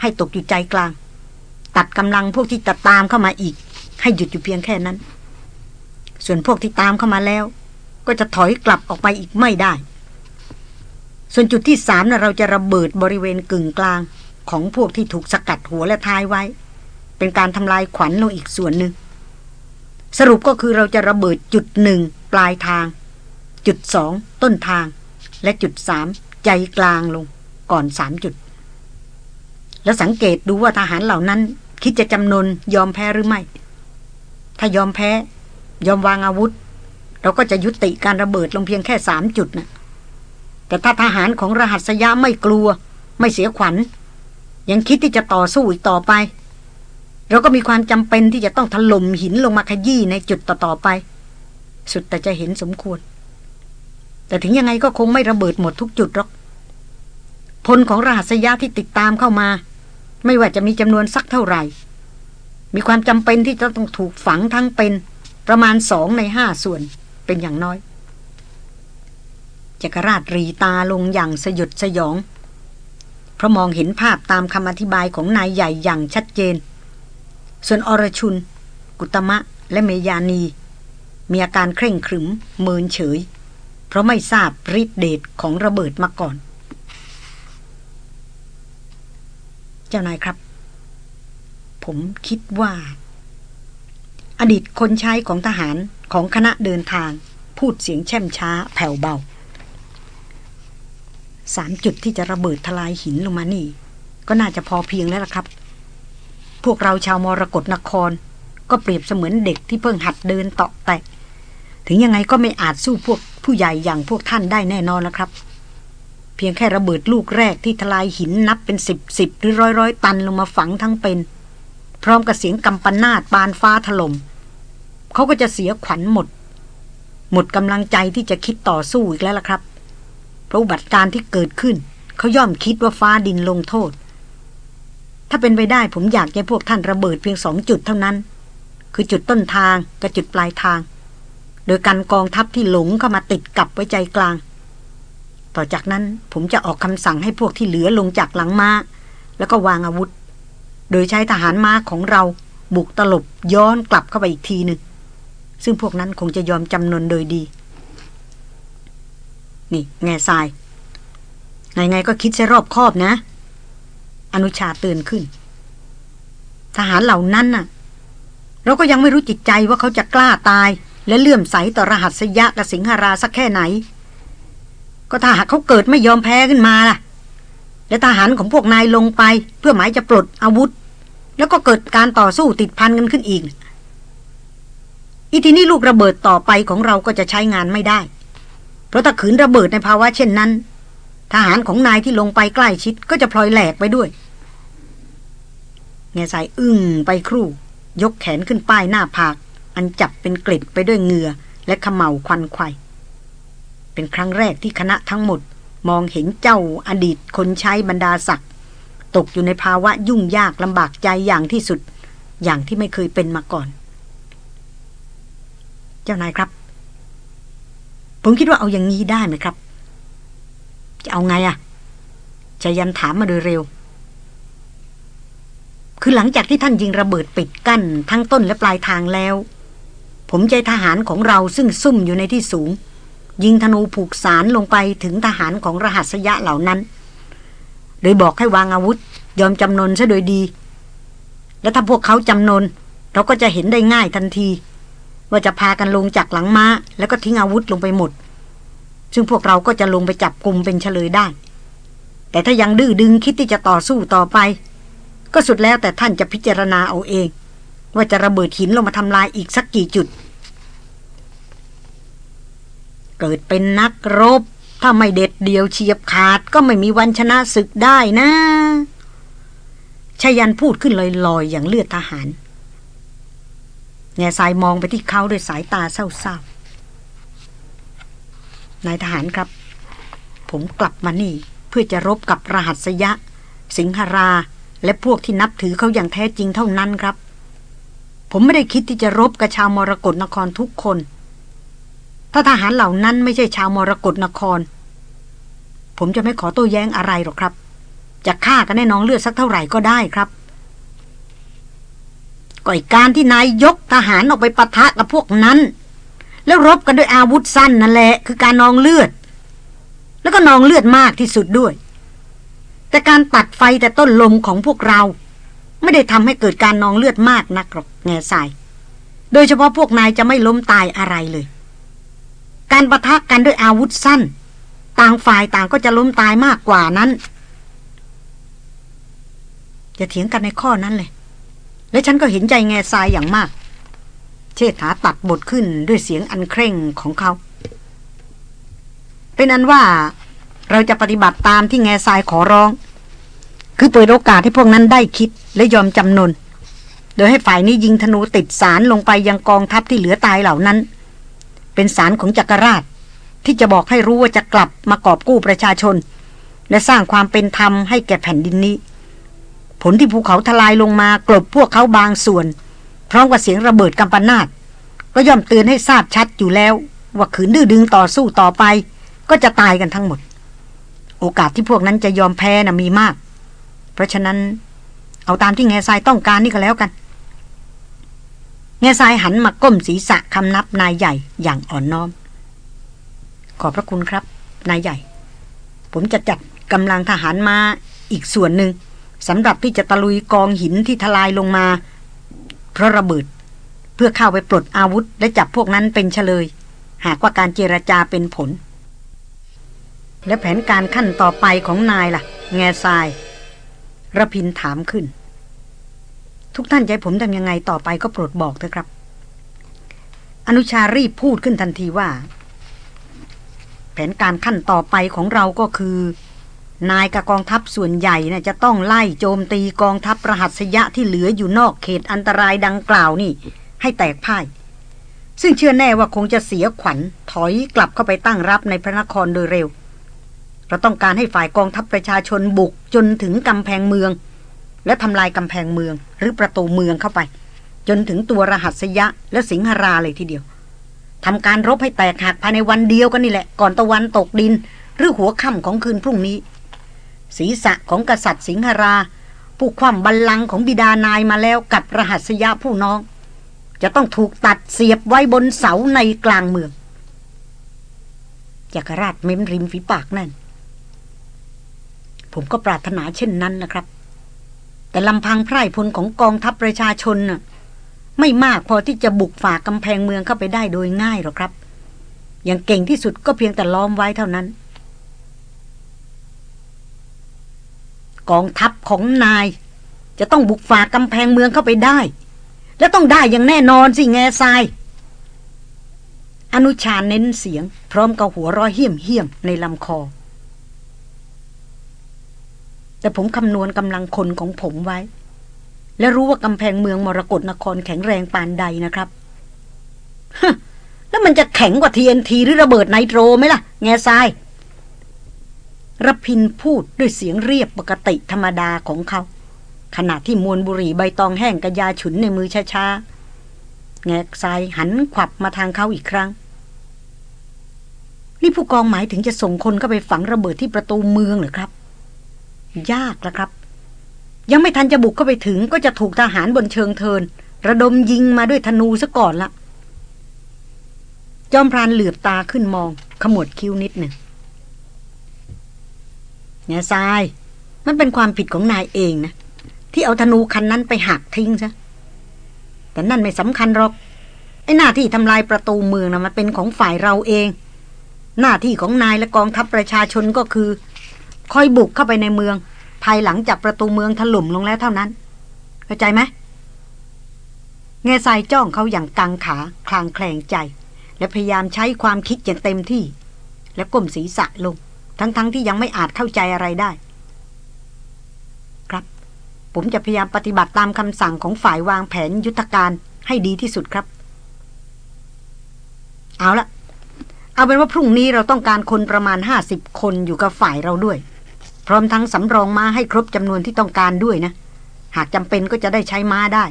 ให้ตกอยู่ใจกลาง ตัดกำลังพวกที่จะตามเข้ามาอีก ให้หยุดอยู่เพียงแค่นั้น ส่วนพวกที่ตามเข้ามาแล้ว ก็จะถอยกลับออกไปอีกไม่ได้ ส่วนจุดที่สามนะเราจะระเบิดบริเวณกึ่งกลาง ของพวกที่ถูกสกัดหัวและท้ายไว้ เป็นการทำลายขวัญลงอีกส่วนหนึ่งสรุปก็คือเราจะระเบิดจุดหนึ่งปลายทาง จุดสองต้นทาง และจุดสาม ใจกลางลงก่อนสามจุด แล้วสังเกตดูว่าทหารเหล่านั้น คิดจะจำนนยอมแพ้หรือไม่ ถ้ายอมแพ้ ยอมวางอาวุธ เราก็จะยุติการระเบิดลงเพียงแค่สามจุดนะแต่ถ้าทหารของรหัสยะไม่กลัว ไม่เสียขวัญ ยังคิดที่จะต่อสู้อีกต่อไป เราก็มีความจำเป็นที่จะต้องถล่มหินลงมาขยี้ในจุดต่อๆไป สุดแต่จะเห็นสมควร แต่ถึงยังไงก็คงไม่ระเบิดหมดทุกจุดหรอก พลของรหัสยะที่ติดตามเข้ามา ไม่ว่าจะมีจำนวนสักเท่าไหร่ มีความจำเป็นที่จะต้องถูกฝังทั้งเป็นประมาณสองในห้าส่วนเป็นอย่างน้อยจักรราชรีตาลงอย่างสยดสยอง เพราะมองเห็นภาพตามคำอธิบายของนายใหญ่อย่างชัดเจน ส่วนอรชุน กุตมะและเมยานี มีอาการเคร่งขรึมเมินเฉย เพราะไม่ทราบฤทธิเดชของระเบิดมาก่อน เจ้านายครับ ผมคิดว่า อดีตคนใช้ของทหารของคณะเดินทาง พูดเสียงแช่มช้าแผ่วเบาสามจุดที่จะระเบิดทลายหินลงมานี่ ก็น่าจะพอเพียงแล้วล่ะครับ พวกเราชาวมรกรนคร ก็เปรียบเสมือนเด็กที่เพิ่งหัดเดินเตาะแตะ ถึงยังไงก็ไม่อาจสู้พวกผู้ใหญ่อย่างพวกท่านได้แน่นอนแล้วครับ เพียงแค่ระเบิดลูกแรกที่ทลายหินนับเป็นสิบสิบหรือร้อยร้อยตันลงมาฝังทั้งเป็น พร้อมกับเสียงกำปนาตปานฟ้าถลม่มเขาก็จะเสียขวัญหมด หมดกำลังใจที่จะคิดต่อสู้อีกแล้วล่ะครับเพราะอุบัติการที่เกิดขึ้นเขาย่อมคิดว่าฟ้าดินลงโทษ ถ้าเป็นไปได้ผมอยากให้พวกท่านระเบิดเพียงสองจุดเท่านั้น คือจุดต้นทางกับจุดปลายทาง โดยการกองทัพที่หลงเข้ามาติดกับไว้ใจกลาง ต่อจากนั้นผมจะออกคำสั่งให้พวกที่เหลือลงจากหลังมา้า แล้วก็วางอาวุธ โดยใช้ทหารม้าของเราบุกตลบย้อนกลับเข้าไปอีกทีหนึ่งซึ่งพวกนั้นคงจะยอมจำนนโดยดี นี่แง่ทราย ไงไงก็คิดใช้รอบคอบนะ อนุชาเตือนขึ้น ทหารเหล่านั้นน่ะ เราก็ยังไม่รู้จิตใจว่าเขาจะกล้าตาย และเลื่อมใสต่อรหัสยะกับสิงหราสักแค่ไหน ก็ถ้าหากเขาเกิดไม่ยอมแพ้ขึ้นมาล่ะ และทหารของพวกนายลงไปเพื่อหมายจะปลดอาวุธ แล้วก็เกิดการต่อสู้ติดพันกันขึ้นอีก อีทีนี้ลูกระเบิดต่อไปของเราก็จะใช้งานไม่ได้ เพราะถ้าขืนระเบิดในภาวะเช่นนั้น ทหารของนายที่ลงไปใกล้ชิดก็จะพลอยแหลกไปด้วยแง่สายอึ้งไปครู่ ยกแขนขึ้นป้ายหน้าผาก อันจับเป็นเกล็ดไปด้วยเหงื่อและขมเหลาควันควายเป็นครั้งแรกที่คณะทั้งหมด มองเห็นเจ้าอดีตคนใช้บรรดาศักดิ์ตกอยู่ในภาวะยุ่งยากลำบากใจอย่างที่สุด อย่างที่ไม่เคยเป็นมาก่อน เจ้านายครับ ผมคิดว่าเอาอย่างนี้ได้ไหมครับ จะเอาไงอะ่ะชายันถามมาโดยเร็ว คือหลังจากที่ท่านยิงระเบิดปิดกั้น ทั้งต้นและปลายทางแล้ว ผมใจทหารของเราซึ่งซุ่มอยู่ในที่สูง ยิงธนูผูกสารลงไปถึงทหารของรหัสยะเหล่านั้น โดยบอกให้วางอาวุธ ยอมจำนนซะโดยดี และถ้าพวกเขาจำนน เราก็จะเห็นได้ง่ายทันที ว่าจะพากันลงจากหลังม้า แล้วก็ทิ้งอาวุธลงไปหมด ซึ่งพวกเราก็จะลงไปจับกลุ่มเป็นเฉลยได้ แต่ถ้ายังดื้อดึงคิดที่จะต่อสู้ต่อไป ก็สุดแล้วแต่ท่านจะพิจารณาเอาเอง ว่าจะระเบิดหินลงมาทำลายอีกสักกี่จุด เกิดเป็นนักรบ ถ้าไม่เด็ดเดียวเฉียบขาดก็ไม่มีวันชนะศึกได้นะชายันพูดขึ้นลอยๆ อย่างเลือดทหารแง่สายมองไปที่เขาด้วยสายตาเศร้าๆนายทหารครับ ผมกลับมานี่เพื่อจะรบกับรหัสยะ สิงหรา และพวกที่นับถือเขาอย่างแท้จริงเท่านั้นครับ ผมไม่ได้คิดที่จะรบกับชาวมรกรนครทุกคน ถ้าทหารเหล่านั้นไม่ใช่ชาวมรกรนคร ผมจะไม่ขอโต้แย้งอะไรหรอกครับ จะฆ่ากันแน่น้องเลือดสักเท่าไหร่ก็ได้ครับก่อยการที่นายยกทหารออกไปปะทะกับพวกนั้น แล้วรบกันด้วยอาวุธสั้นนั่นแหละ คือการนองเลือด แล้วก็นองเลือดมากที่สุดด้วย แต่การตัดไฟแต่ต้นลมของพวกเรา ไม่ได้ทำให้เกิดการนองเลือดมากนักหรอกแง่ทราย โดยเฉพาะพวกนายจะไม่ล้มตายอะไรเลย การประทะกันด้วยอาวุธสั้น ต่างฝ่ายต่างก็จะล้มตายมากกว่านั้น จะเถียงกันในข้อนั้นเลย และฉันก็เห็นใจแง่ทรายอย่างมาก เชษฐาตัดบทขึ้นด้วยเสียงอันเคร่งของเขา เป็นอันว่าเราจะปฏิบัติตามที่แง่ทรายขอร้อง คือเปิดโอกาสให้พวกนั้นได้คิดและยอมจำนน โดยให้ฝ่ายนี้ยิงธนูติดสารลงไปยังกองทัพที่เหลือตายเหล่านั้น เป็นสารของจักรราช ที่จะบอกให้รู้ว่าจะกลับมากอบกู้ประชาชน และสร้างความเป็นธรรมให้แก่แผ่นดินนี้ ผลที่ภูเขาทลายลงมากลบพวกเขาบางส่วน พร้อมกับเสียงระเบิดกำปนาตก็ย่อมเตือนให้ทราบชัดอยู่แล้ว ว่าขืนดื้อดึงต่อสู้ต่อไป ก็จะตายกันทั้งหมด โอกาสที่พวกนั้นจะยอมแพ้นะ่ะมีมาก เพราะฉะนั้น เอาตามที่แง่ทรายต้องการนี่ก็แล้วกัน แง่ทรายหันมาก้มศีรษะคำนับนายใหญ่อย่างอ่อนน้อม ขอบพระคุณครับ นายใหญ่ ผมจะจัดกำลังทหารมาอีกส่วนหนึ่งสำหรับที่จะตะลุยกองหินที่ทลายลงมา เพราะระเบิด เพื่อเข้าไปปลดอาวุธ และจับพวกนั้นเป็นเฉลย หากว่าการเจรจาเป็นผล และแผนการขั้นต่อไปของนายล่ะ แง่ทราย ระพินถามขึ้น ทุกท่านใจผมทำยังไงต่อไปก็โปรดบอกเถอะครับ อนุชารีบพูดขึ้นทันทีว่า แผนการขั้นต่อไปของเราก็คือ นายกับกองทัพส่วนใหญ่นะ่ะจะต้องไล่โจมตีกองทัพประหัสยะที่เหลืออยู่นอกเขตอันตรายดังกล่าวนี่ ให้แตกพ่ายซึ่งเชื่อแน่ว่าคงจะเสียขวัญถอยกลับเข้าไปตั้งรับในพระนครโดยเร็ว เราต้องการให้ฝ่ายกองทัพประชาชนบุกจนถึงกำแพงเมือง และทำลายกำแพงเมือง หรือประตูเมืองเข้าไป จนถึงตัวรหัสยะและสิงหราเลยทีเดียวทำการรบให้แตกหักภายในวันเดียวกันนี่แหละ ก่อนตะวันตกดิน หรือหัวค่ำของคืนพรุ่งนี้ ศีรษะของกษัตริย์สิงหรา ผู้คว่ำบัลลังก์ของบิดานายมาแล้วกับรหัสยะผู้น้อง จะต้องถูกตัดเสียบไว้บนเสาในกลางเมืองจักรราชเม้มริมฝีปากนั่น ผมก็ปรารถนาเช่นนั้นนะครับ แต่ลำพังไพร่พลของกองทัพประชาชนน่ะไม่มากพอที่จะบุกฝ่ากำแพงเมืองเข้าไปได้โดยง่ายหรอกครับ อย่างเก่งที่สุดก็เพียงแต่ล้อมไว้เท่านั้น กองทัพของนาย จะต้องบุกฝ่ากำแพงเมืองเข้าไปได้ และต้องได้อย่างแน่นอนสิแง่ทราย อนุชาเน้นเสียง พร้อมกับหัวร้อยเหี้ยมเหี้ยมในลำคอ แต่ผมคำนวณกำลังคนของผมไว้ และรู้ว่ากำแพงเมืองมรกรนครแข็งแรงปานใดนะครับฮแล้วมันจะแข็งกว่า TNT หรือระเบิดไนโตรไหมล่ะ แง่ทรายรพินพูดด้วยเสียงเรียบปกติธรรมดาของเขา ขณะที่มวลบุหรี่ใบตองแห้งกระยาฉุนในมือช้าๆ แง่ทรายหันขวับมาทางเขาอีกครั้ง นี่ผู้กองหมายถึงจะส่งคนเข้าไปฝังระเบิดที่ประตูเมืองหรือครับ ยากแล้วครับ ยังไม่ทันจะบุกเข้าไปถึงก็จะถูกทหารบนเชิงเทิน ระดมยิงมาด้วยธนูซะก่อนละจอมพรานเหลือบตาขึ้นมอง ขมวดคิ้วนิดหนึ่งเนี่ยทราย มันเป็นความผิดของนายเองนะ ที่เอาธนูคันนั้นไปหักทิ้งซะแต่นั่นไม่สำคัญหรอกไอ้หน้าที่ทำลายประตูเมืองนะมันเป็นของฝ่ายเราเอง หน้าที่ของนายและกองทัพประชาชนก็คือ คอยบุกเข้าไปในเมือง ภายหลังจากประตูเมืองถล่มลงแล้วเท่านั้น เข้าใจไหมเงยสายจ้องเขาอย่างกังขาคลางแคลงใจ และพยายามใช้ความคิดอย่างเต็มที่ และก้มศีรษะลง ทั้งๆทที่ยังไม่อาจเข้าใจอะไรได้ ครับ ผมจะพยายามปฏิบัติตามคำสั่งของฝ่ายวางแผนยุทธการให้ดีที่สุดครับ เอาละเอาเป็นว่าพรุ่งนี้เราต้องการคนประมาณห้าสิบคนอยู่กับฝ่ายเราด้วย พร้อมทั้งสำรองม้าให้ครบจำนวนที่ต้องการด้วยนะ หากจำเป็นก็จะได้ใช้ม้าได้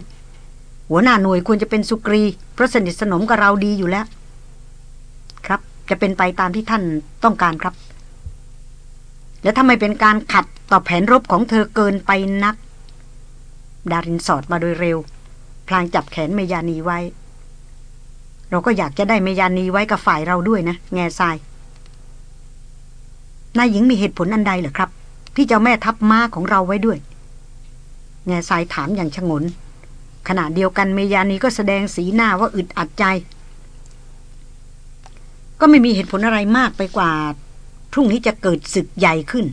หัวหน้าหน่วยควรจะเป็นสุกรี เพราะสนิทสนมกับเราดีอยู่แล้ว ครับจะเป็นไปตามที่ท่านต้องการครับ และถ้าไม่เป็นการขัดต่อแผนรบของเธอเกินไปนัก ดารินสอดมาโดยเร็ว พลางจับแขนเมยานีไว้ เราก็อยากจะได้เมยานีไว้กับฝ่ายเราด้วยนะ แง่ทรายนายหญิงมีเหตุผลอันใดเหรอครับ ที่เจะแม่ทัพม้าของเราไว้ด้วย แง่สายถามอย่างชงน ขณะเดียวกันเมยานีก็แสดงสีหน้าว่าอึดอัดใจ ก็ไม่มีเหตุผลอะไรมากไปกว่า พรุ่งนี้จะเกิดศึกใหญ่ขึ้น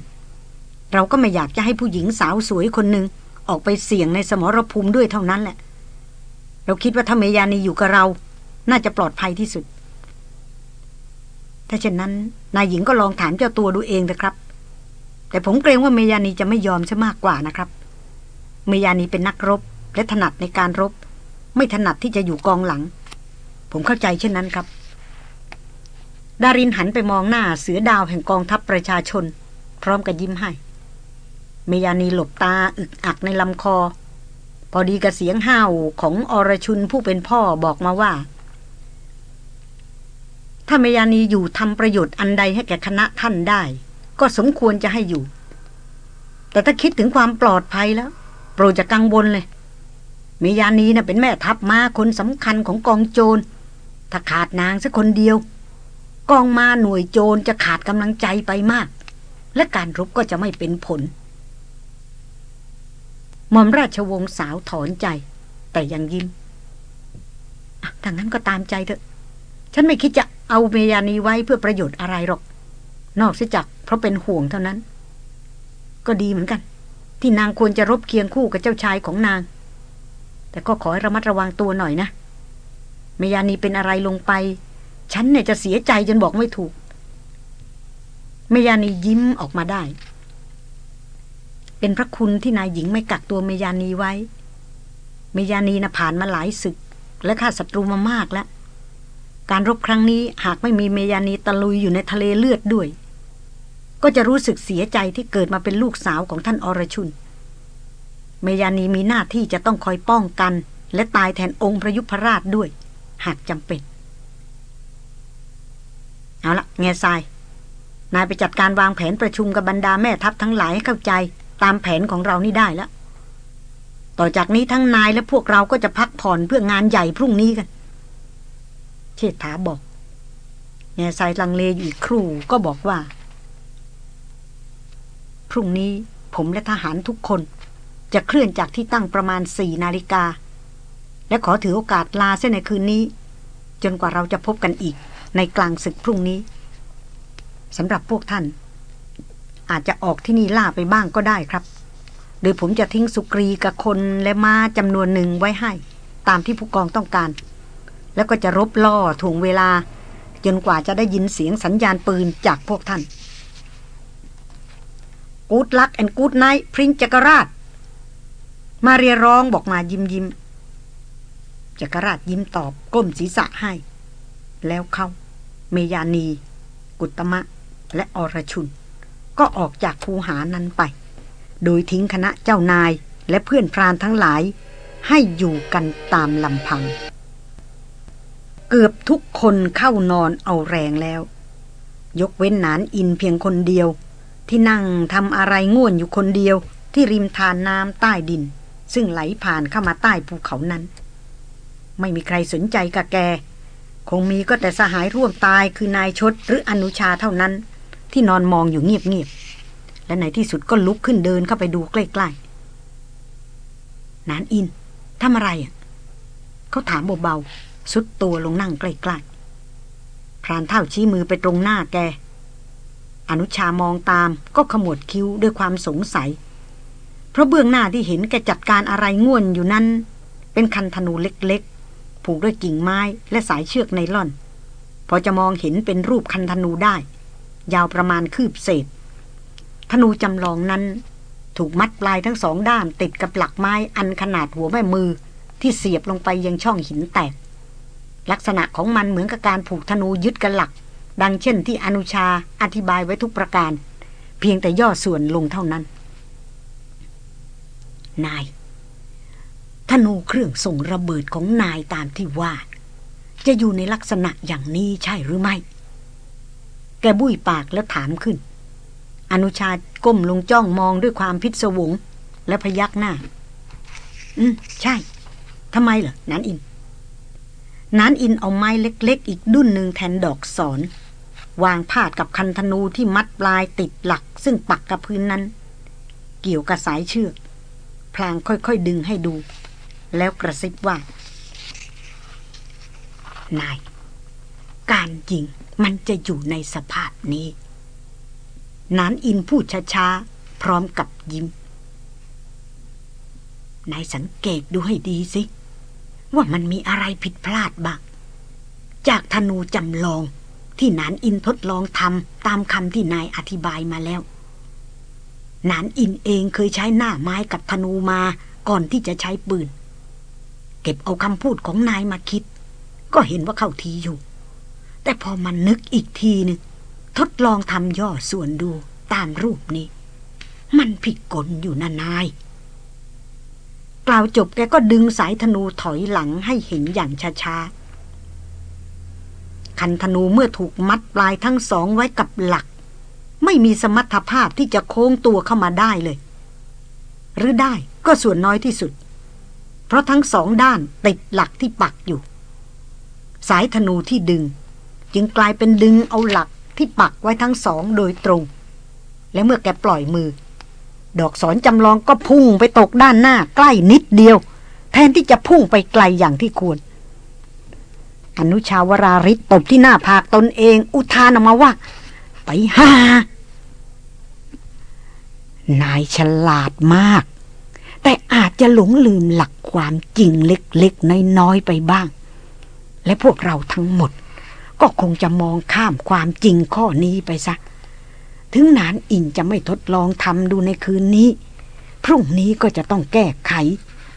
เราก็ไม่อยากจะให้ผู้หญิงสาวสวยคนหนึ่งออกไปเสี่ยงในสมรภูมิด้วยเท่านั้นแหละ เราคิดว่าถ้าเมยานีอยู่กับเรา น่าจะปลอดภัยที่สุด ถ้าเช่นนั้น นายหญิงก็ลองถามเจ้าตัวดูเองนะครับ แต่ผมเกรงว่าเมยานีจะไม่ยอมใช่มากกว่านะครับ เมยานีเป็นนักรบ และถนัดในการรบ ไม่ถนัดที่จะอยู่กองหลัง ผมเข้าใจเช่นนั้นครับ ดารินหันไปมองหน้าเสือดาวแห่งกองทัพประชาชน พร้อมกับยิ้มให้ เมยานีหลบตาอึกอักในลำคอ พอดีกับเสียงห้าวของอรชุนผู้เป็นพ่อบอกมาว่า ถ้าเมยานีอยู่ทำประโยชน์อันใดให้แก่คณะท่านได้ ก็สมควรจะให้อยู่ แต่ถ้าคิดถึงความปลอดภัยแล้ว โปรดจะกังวลเลยมียานีนะ่ะเป็นแม่ทัพมาคนสำคัญของกองโจร ถ้าขาดนางสักคนเดียว กองมาหน่วยโจรจะขาดกำลังใจไปมาก และการรบก็จะไม่เป็นผลหมอมราชวงศ์สาวถอนใจ แต่ยังยิ้มถ้างั้นก็ตามใจเถอะ ฉันไม่คิดจะเอาเมยานีไว้เพื่อประโยชน์อะไรหรอก นอกเสียจากเพราะเป็นห่วงเท่านั้น ก็ดีเหมือนกัน ที่นางควรจะรบเคียงคู่กับเจ้าชายของนาง แต่ก็ขอให้ระมัดระวังตัวหน่อยนะเมยานีเป็นอะไรลงไป ฉันเนี่ยจะเสียใจจนบอกไม่ถูกเมยานียิ้มออกมาได้ เป็นพระคุณที่นายหญิงไม่กักตัวเมยานีไว้ เมยานีนะผ่านมาหลายศึก และฆ่าศัตรูมามากแล้ว การรบครั้งนี้หากไม่มีเมยานีตะลุยอยู่ในทะเลเลือดด้วย ก็จะรู้สึกเสียใจที่เกิดมาเป็นลูกสาวของท่านอรชุน เมยานีมีหน้าที่จะต้องคอยป้องกัน และตายแทนองค์พระยุพรราชด้วย หากจำเป็น เอาละแง่ทราย นายไปจัดการวางแผนประชุมกับบรรดาแม่ทัพทั้งหลายให้เข้าใจตามแผนของเรานี่ได้แล้วต่อจากนี้ทั้งนายและพวกเราก็จะพักผ่อนเพื่องานใหญ่พรุ่งนี้กัน เชษฐาบอกแง่ทรายลังเลอยู่อีกครู่ก็บอกว่า พรุ่งนี้ผมและทหารทุกคน จะเคลื่อนจากที่ตั้งประมาณสี่นาฬิกา และขอถือโอกาสลาเส้นในคืนนี้ จนกว่าเราจะพบกันอีกในกลางศึกพรุ่งนี้สำหรับพวกท่าน อาจจะออกที่นี่ล่าไปบ้างก็ได้ครับ โดยผมจะทิ้งสุกรีกับคนและม้าจำนวนหนึ่งไว้ให้ ตามที่ผู้กองต้องการ แล้วก็จะรบล่อถ่วงเวลา จนกว่าจะได้ยินเสียงสัญญาณปืนจากพวกท่าน กูดลักแอนกูดไนท์พริ้งจักรราช มาเรียร้องบอกมายิ้มยิ้มจักรราชยิ้มตอบก้มศีรษะให้ แล้วเขาเมยานี กุตมะ และอรชุน ก็ออกจากคูหานั้นไป โดยทิ้งคณะเจ้านายและเพื่อนพรานทั้งหลาย ให้อยู่กันตามลำพัง เกือบทุกคนเข้านอนเอาแรงแล้ว ยกเว้นนานอินเพียงคนเดียว ที่นั่งทำอะไรง่วนอยู่คนเดียวที่ริมทานน้ำใต้ดิน ซึ่งไหลผ่านเข้ามาใต้ภูเขานั้น ไม่มีใครสนใจกับแก คงมีก็แต่สหายร่วมตายคือนายชดหรืออนุชาเท่านั้น ที่นอนมองอยู่เงียบๆและในที่สุดก็ลุกขึ้นเดินเข้าไปดูใกล้ๆนานอินทำอะไรอะเขาถามเบาๆสุดตัวลงนั่งใกล้ๆพรานเท่าชี้มือไปตรงหน้าแก อนุชามองตามก็ขมวดคิ้วด้วยความสงสัย เพราะเบื้องหน้าที่เห็นแกจัดการอะไรง่วนอยู่นั้น เป็นคันธนูเล็กๆ ผูกด้วยกิ่งไม้และสายเชือกไนล่อน พอจะมองเห็นเป็นรูปคันธนูได้ ยาวประมาณคืบเศษ ธนูจำลองนั้น ถูกมัดปลายทั้งสองด้านติดกับหลักไม้อันขนาดหัวแม่มือที่เสียบลงไปยังช่องหินแตกลักษณะของมันเหมือนกับการผูกธนูยึดกันหลัก ดังเช่นที่อนุชาอธิบายไว้ทุกประการ เพียงแต่ย่อส่วนลงเท่านั้น นายธนูเครื่องส่งระเบิดของนายตามที่ว่า จะอยู่ในลักษณะอย่างนี้ใช่หรือไม่ แกบุ้ยปากแล้วถามขึ้น อนุชาก้มลงจ้องมองด้วยความพิศวง และพยักหน้า อืม ใช่ทำไมเหรอนันอินนันอินเอาไม้เล็ก ๆ อีกดุ้นหนึ่งแทนดอกสอน วางพาดกับคันธนูที่มัดปลายติดหลัก ซึ่งปักกับพื้นนั้น เกี่ยวกับสายเชือก พลางค่อยๆดึงให้ดู แล้วกระซิบว่า นาย การยิงมันจะอยู่ในสภาพนี้ นานอินพูดช้าๆ พร้อมกับยิ้ม นายสังเกตดูให้ดีสิ ว่ามันมีอะไรผิดพลาดบ้าง จากธนูจำลอง ที่นานอินทดลองทำตามคำที่นายอธิบายมาแล้ว นานอินเองเคยใช้หน้าไม้กับธนูมาก่อนที่จะใช้ปืน เก็บเอาคำพูดของนายมาคิด ก็เห็นว่าเข้าทีอยู่ แต่พอมันนึกอีกทีนึงทดลองทำย่อส่วนดูตามรูปนี้ มันผิดกลอยู่นานายกล่าวจบแกก็ดึงสายธนูถอยหลังให้เห็นอย่างช้าๆ คันธนูเมื่อถูกมัดปลายทั้งสองไว้กับหลัก ไม่มีสมรรถภาพที่จะโค้งตัวเข้ามาได้เลย หรือได้ก็ส่วนน้อยที่สุด เพราะทั้งสองด้านติดหลักที่ปักอยู่ สายธนูที่ดึง จึงกลายเป็นดึงเอาหลักที่ปักไว้ทั้งสองโดยตรง และเมื่อแกปล่อยมือ ดอกสอนจำลองก็พุ่งไปตกด้านหน้าใกล้นิดเดียว แทนที่จะพุ่งไปไกลอย่างที่ควร อนุชาวราริศตบที่หน้าผากตนเอง อุทานออกมาว่า ไปหานายฉลาดมาก แต่อาจจะหลงลืมหลักความจริงเล็กๆ น้อยๆ ไปบ้าง และพวกเราทั้งหมด ก็คงจะมองข้ามความจริงข้อนี้ไปซะ ถึงนานอินจะไม่ทดลองทำดูในคืนนี้ พรุ่งนี้ก็จะต้องแก้ไข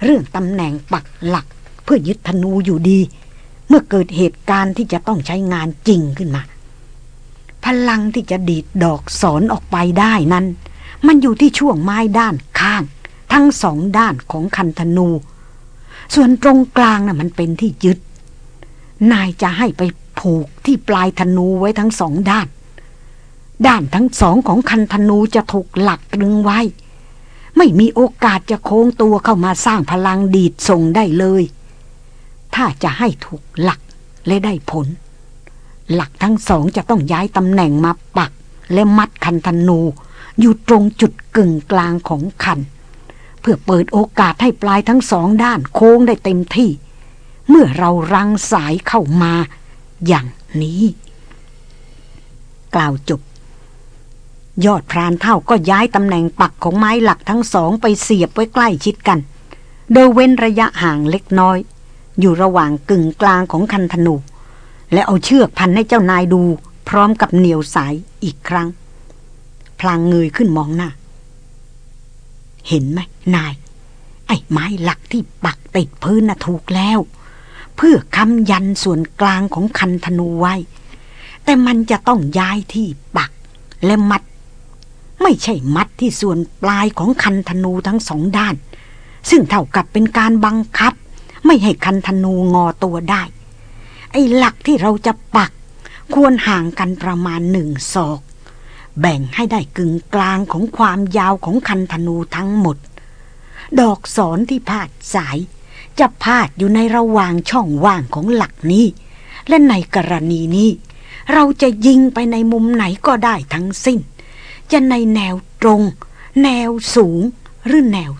เรื่องตำแหน่งปักหลัก เพื่อยึดธนูอยู่ดี เมื่อเกิดเหตุการณ์ที่จะต้องใช้งานจริงขึ้นมา พลังที่จะดีดดอกสอนออกไปได้นั้น มันอยู่ที่ช่วงไม้ด้านข้าง ทั้งสองด้านของคันธนู ส่วนตรงกลางนะ่ะมันเป็นที่ยึด นายจะให้ไปผูกที่ปลายธนูไว้ทั้งสองด้าน ด้านทั้งสองของคันธนูจะถูกหลักตรึงไว้ ไม่มีโอกาสจะโค้งตัวเข้ามาสร้างพลังดีดส่งได้เลย ถ้าจะให้ถูกหลักและได้ผล หลักทั้งสองจะต้องย้ายตำแหน่งมาปัก และมัดคันธนู อยู่ตรงจุดกึ่งกลางของคัน เพื่อเปิดโอกาสให้ปลายทั้งสองด้านโค้งได้เต็มที่ เมื่อเรารังสายเข้ามาอย่างนี้ กล่าวจบยอดพรานเท่าก็ย้ายตำแหน่งปักของไม้หลักทั้งสองไปเสียบไว้ใกล้ชิดกัน โดยเว้นระยะห่างเล็กน้อย อยู่ระหว่างกึ่งกลางของคันธนู และเอาเชือกพันให้เจ้านายดู พร้อมกับเหนียวสายอีกครั้ง พลางเงยขึ้นมองหน้า เห็นไหมนาย ไอ้ไม้หลักที่ปักติดพื้นน่ะถูกแล้ว เพื่อค้ำยันส่วนกลางของคันธนูไว้ แต่มันจะต้องย้ายที่ปักและมัด ไม่ใช่มัดที่ส่วนปลายของคันธนูทั้งสองด้าน ซึ่งเท่ากับเป็นการบังคับ ไม่ให้คันธนูงอตัวได้ ไอ้หลักที่เราจะปัก ควรห่างกันประมาณหนึ่งศอก แบ่งให้ได้กึ่งกลางของความยาวของคันธนูทั้งหมด ดอกสอนที่พาดสาย จะพาดอยู่ในระหว่างช่องว่างของหลักนี้ และในกรณีนี้ เราจะยิงไปในมุมไหนก็ได้ทั้งสิ้น จะในแนวตรง แนวสูงหรือแนว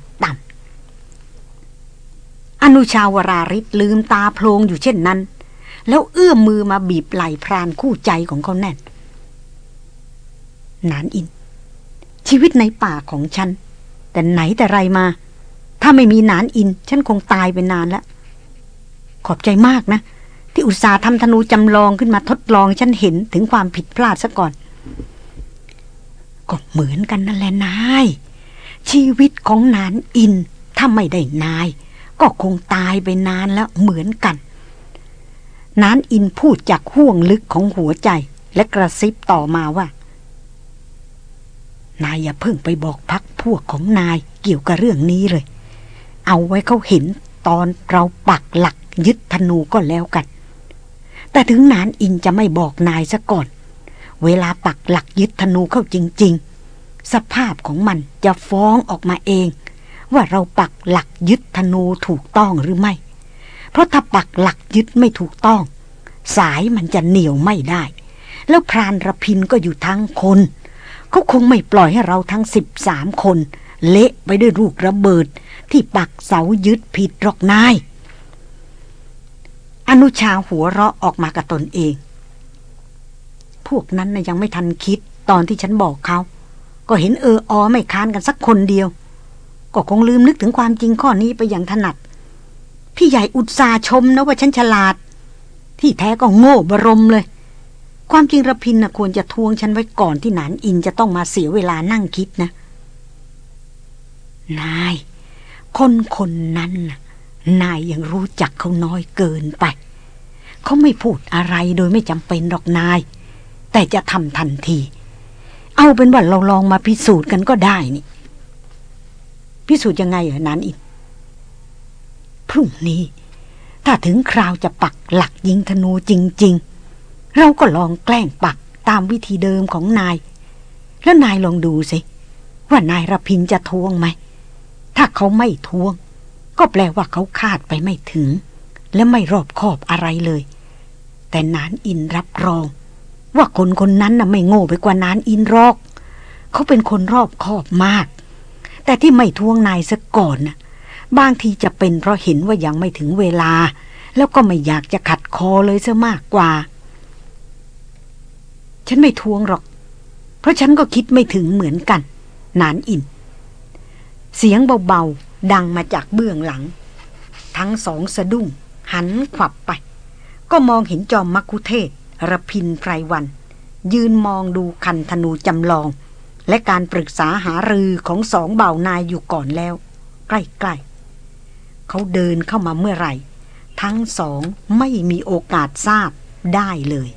อนุชาวราริศลืมตาโพลงอยู่เช่นนั้น แล้วเอื้อมมือมาบีบไหล่พรานคู่ใจของเขาแน่น นานอิน ชีวิตในป่าของฉัน แต่ไหนแต่ไรมา ถ้าไม่มีนานอิน ฉันคงตายไปนานแล้ว ขอบใจมากนะ ที่อุตส่าห์ทำธนูจำลองขึ้นมาทดลองฉันเห็นถึงความผิดพลาดซะก่อน ก็เหมือนกันนั่นแหละนาย ชีวิตของนานอินถ้าไม่ได้นาย ก็คงตายไปนานแล้วเหมือนกัน นานอินพูดจากห่วงลึกของหัวใจและกระซิบต่อมาว่า นายอย่าเพิ่งไปบอกพักพวกของนายเกี่ยวกับเรื่องนี้เลย เอาไว้เขาเห็นตอนเราปักหลักยึดธนูก็แล้วกัน แต่ถึงนานอินจะไม่บอกนายซะก่อน เวลาปักหลักยึดธนูเข้าจริง ๆ สภาพของมันจะฟ้องออกมาเอง ว่าเราปักหลักยึดธนูถูกต้องหรือไม่ เพราะถ้าปักหลักยึดไม่ถูกต้อง สายมันจะเหนียวไม่ได้ แล้วพรานระพินก็อยู่ทั้งคน เขาคงไม่ปล่อยให้เราทั้งสิบสามคน เละไปด้วยลูกระเบิด ที่ปักเสายึดผิดหรอกนาย อนุชาหัวเราะออกมากับตนเอง พวกนั้นนะยังไม่ทันคิดตอนที่ฉันบอกเขา ก็เห็นเอออไม่ค้านกันสักคนเดียว ก็คงลืมนึกถึงความจริงข้อนี้ไปอย่างถนัด พี่ใหญ่อุตสาชมนะว่าฉันฉลาด ที่แท้ก็โง่บรมเลย ความจริงระพินนะควรจะทวงฉันไว้ก่อนที่หนานอินจะต้องมาเสียเวลานั่งคิดนะ นาย คนคนนั้นนะนายยังรู้จักเขาน้อยเกินไป เขาไม่พูดอะไรโดยไม่จำเป็นหรอกนาย แต่จะทำทันที เอาเป็นว่าเราลองมาพิสูจน์กันก็ได้นี่ พิสูจน์ยังไงเหรอนานอินพรุ่งนี้ ถ้าถึงคราวจะปักหลักยิงธนูจริง ๆ เราก็ลองแกล้งปักตามวิธีเดิมของนาย แล้วนายลองดูสิ ว่านายรพินจะทวงไหม ถ้าเขาไม่ทวง ก็แปลว่าเขาคาดไปไม่ถึง และไม่รอบคอบอะไรเลย แต่นานอินรับรอง ว่าคนคนนั้นน่ะไม่โง่ไปกว่านานอินรอก เขาเป็นคนรอบคอบมาก แต่ที่ไม่ทวงนายซะก่อนนะบางทีจะเป็นเพราะเห็นว่ายังไม่ถึงเวลา แล้วก็ไม่อยากจะขัดคอเลยซะมากกว่า ฉันไม่ทวงหรอก เพราะฉันก็คิดไม่ถึงเหมือนกัน นานอิน เสียงเบาๆ ดังมาจากเบื้องหลัง ทั้งสองสะดุ้ง หันขวับไป ก็มองเห็นจอมมักคุเทศระพินไพรวัน ยืนมองดูคันธนูจำลอง และการปรึกษาหารือของสองเบ่านายอยู่ก่อนแล้ว ใกล้ๆเขาเดินเข้ามาเมื่อไหร่ ทั้งสองไม่มีโอกาสทราบได้เลย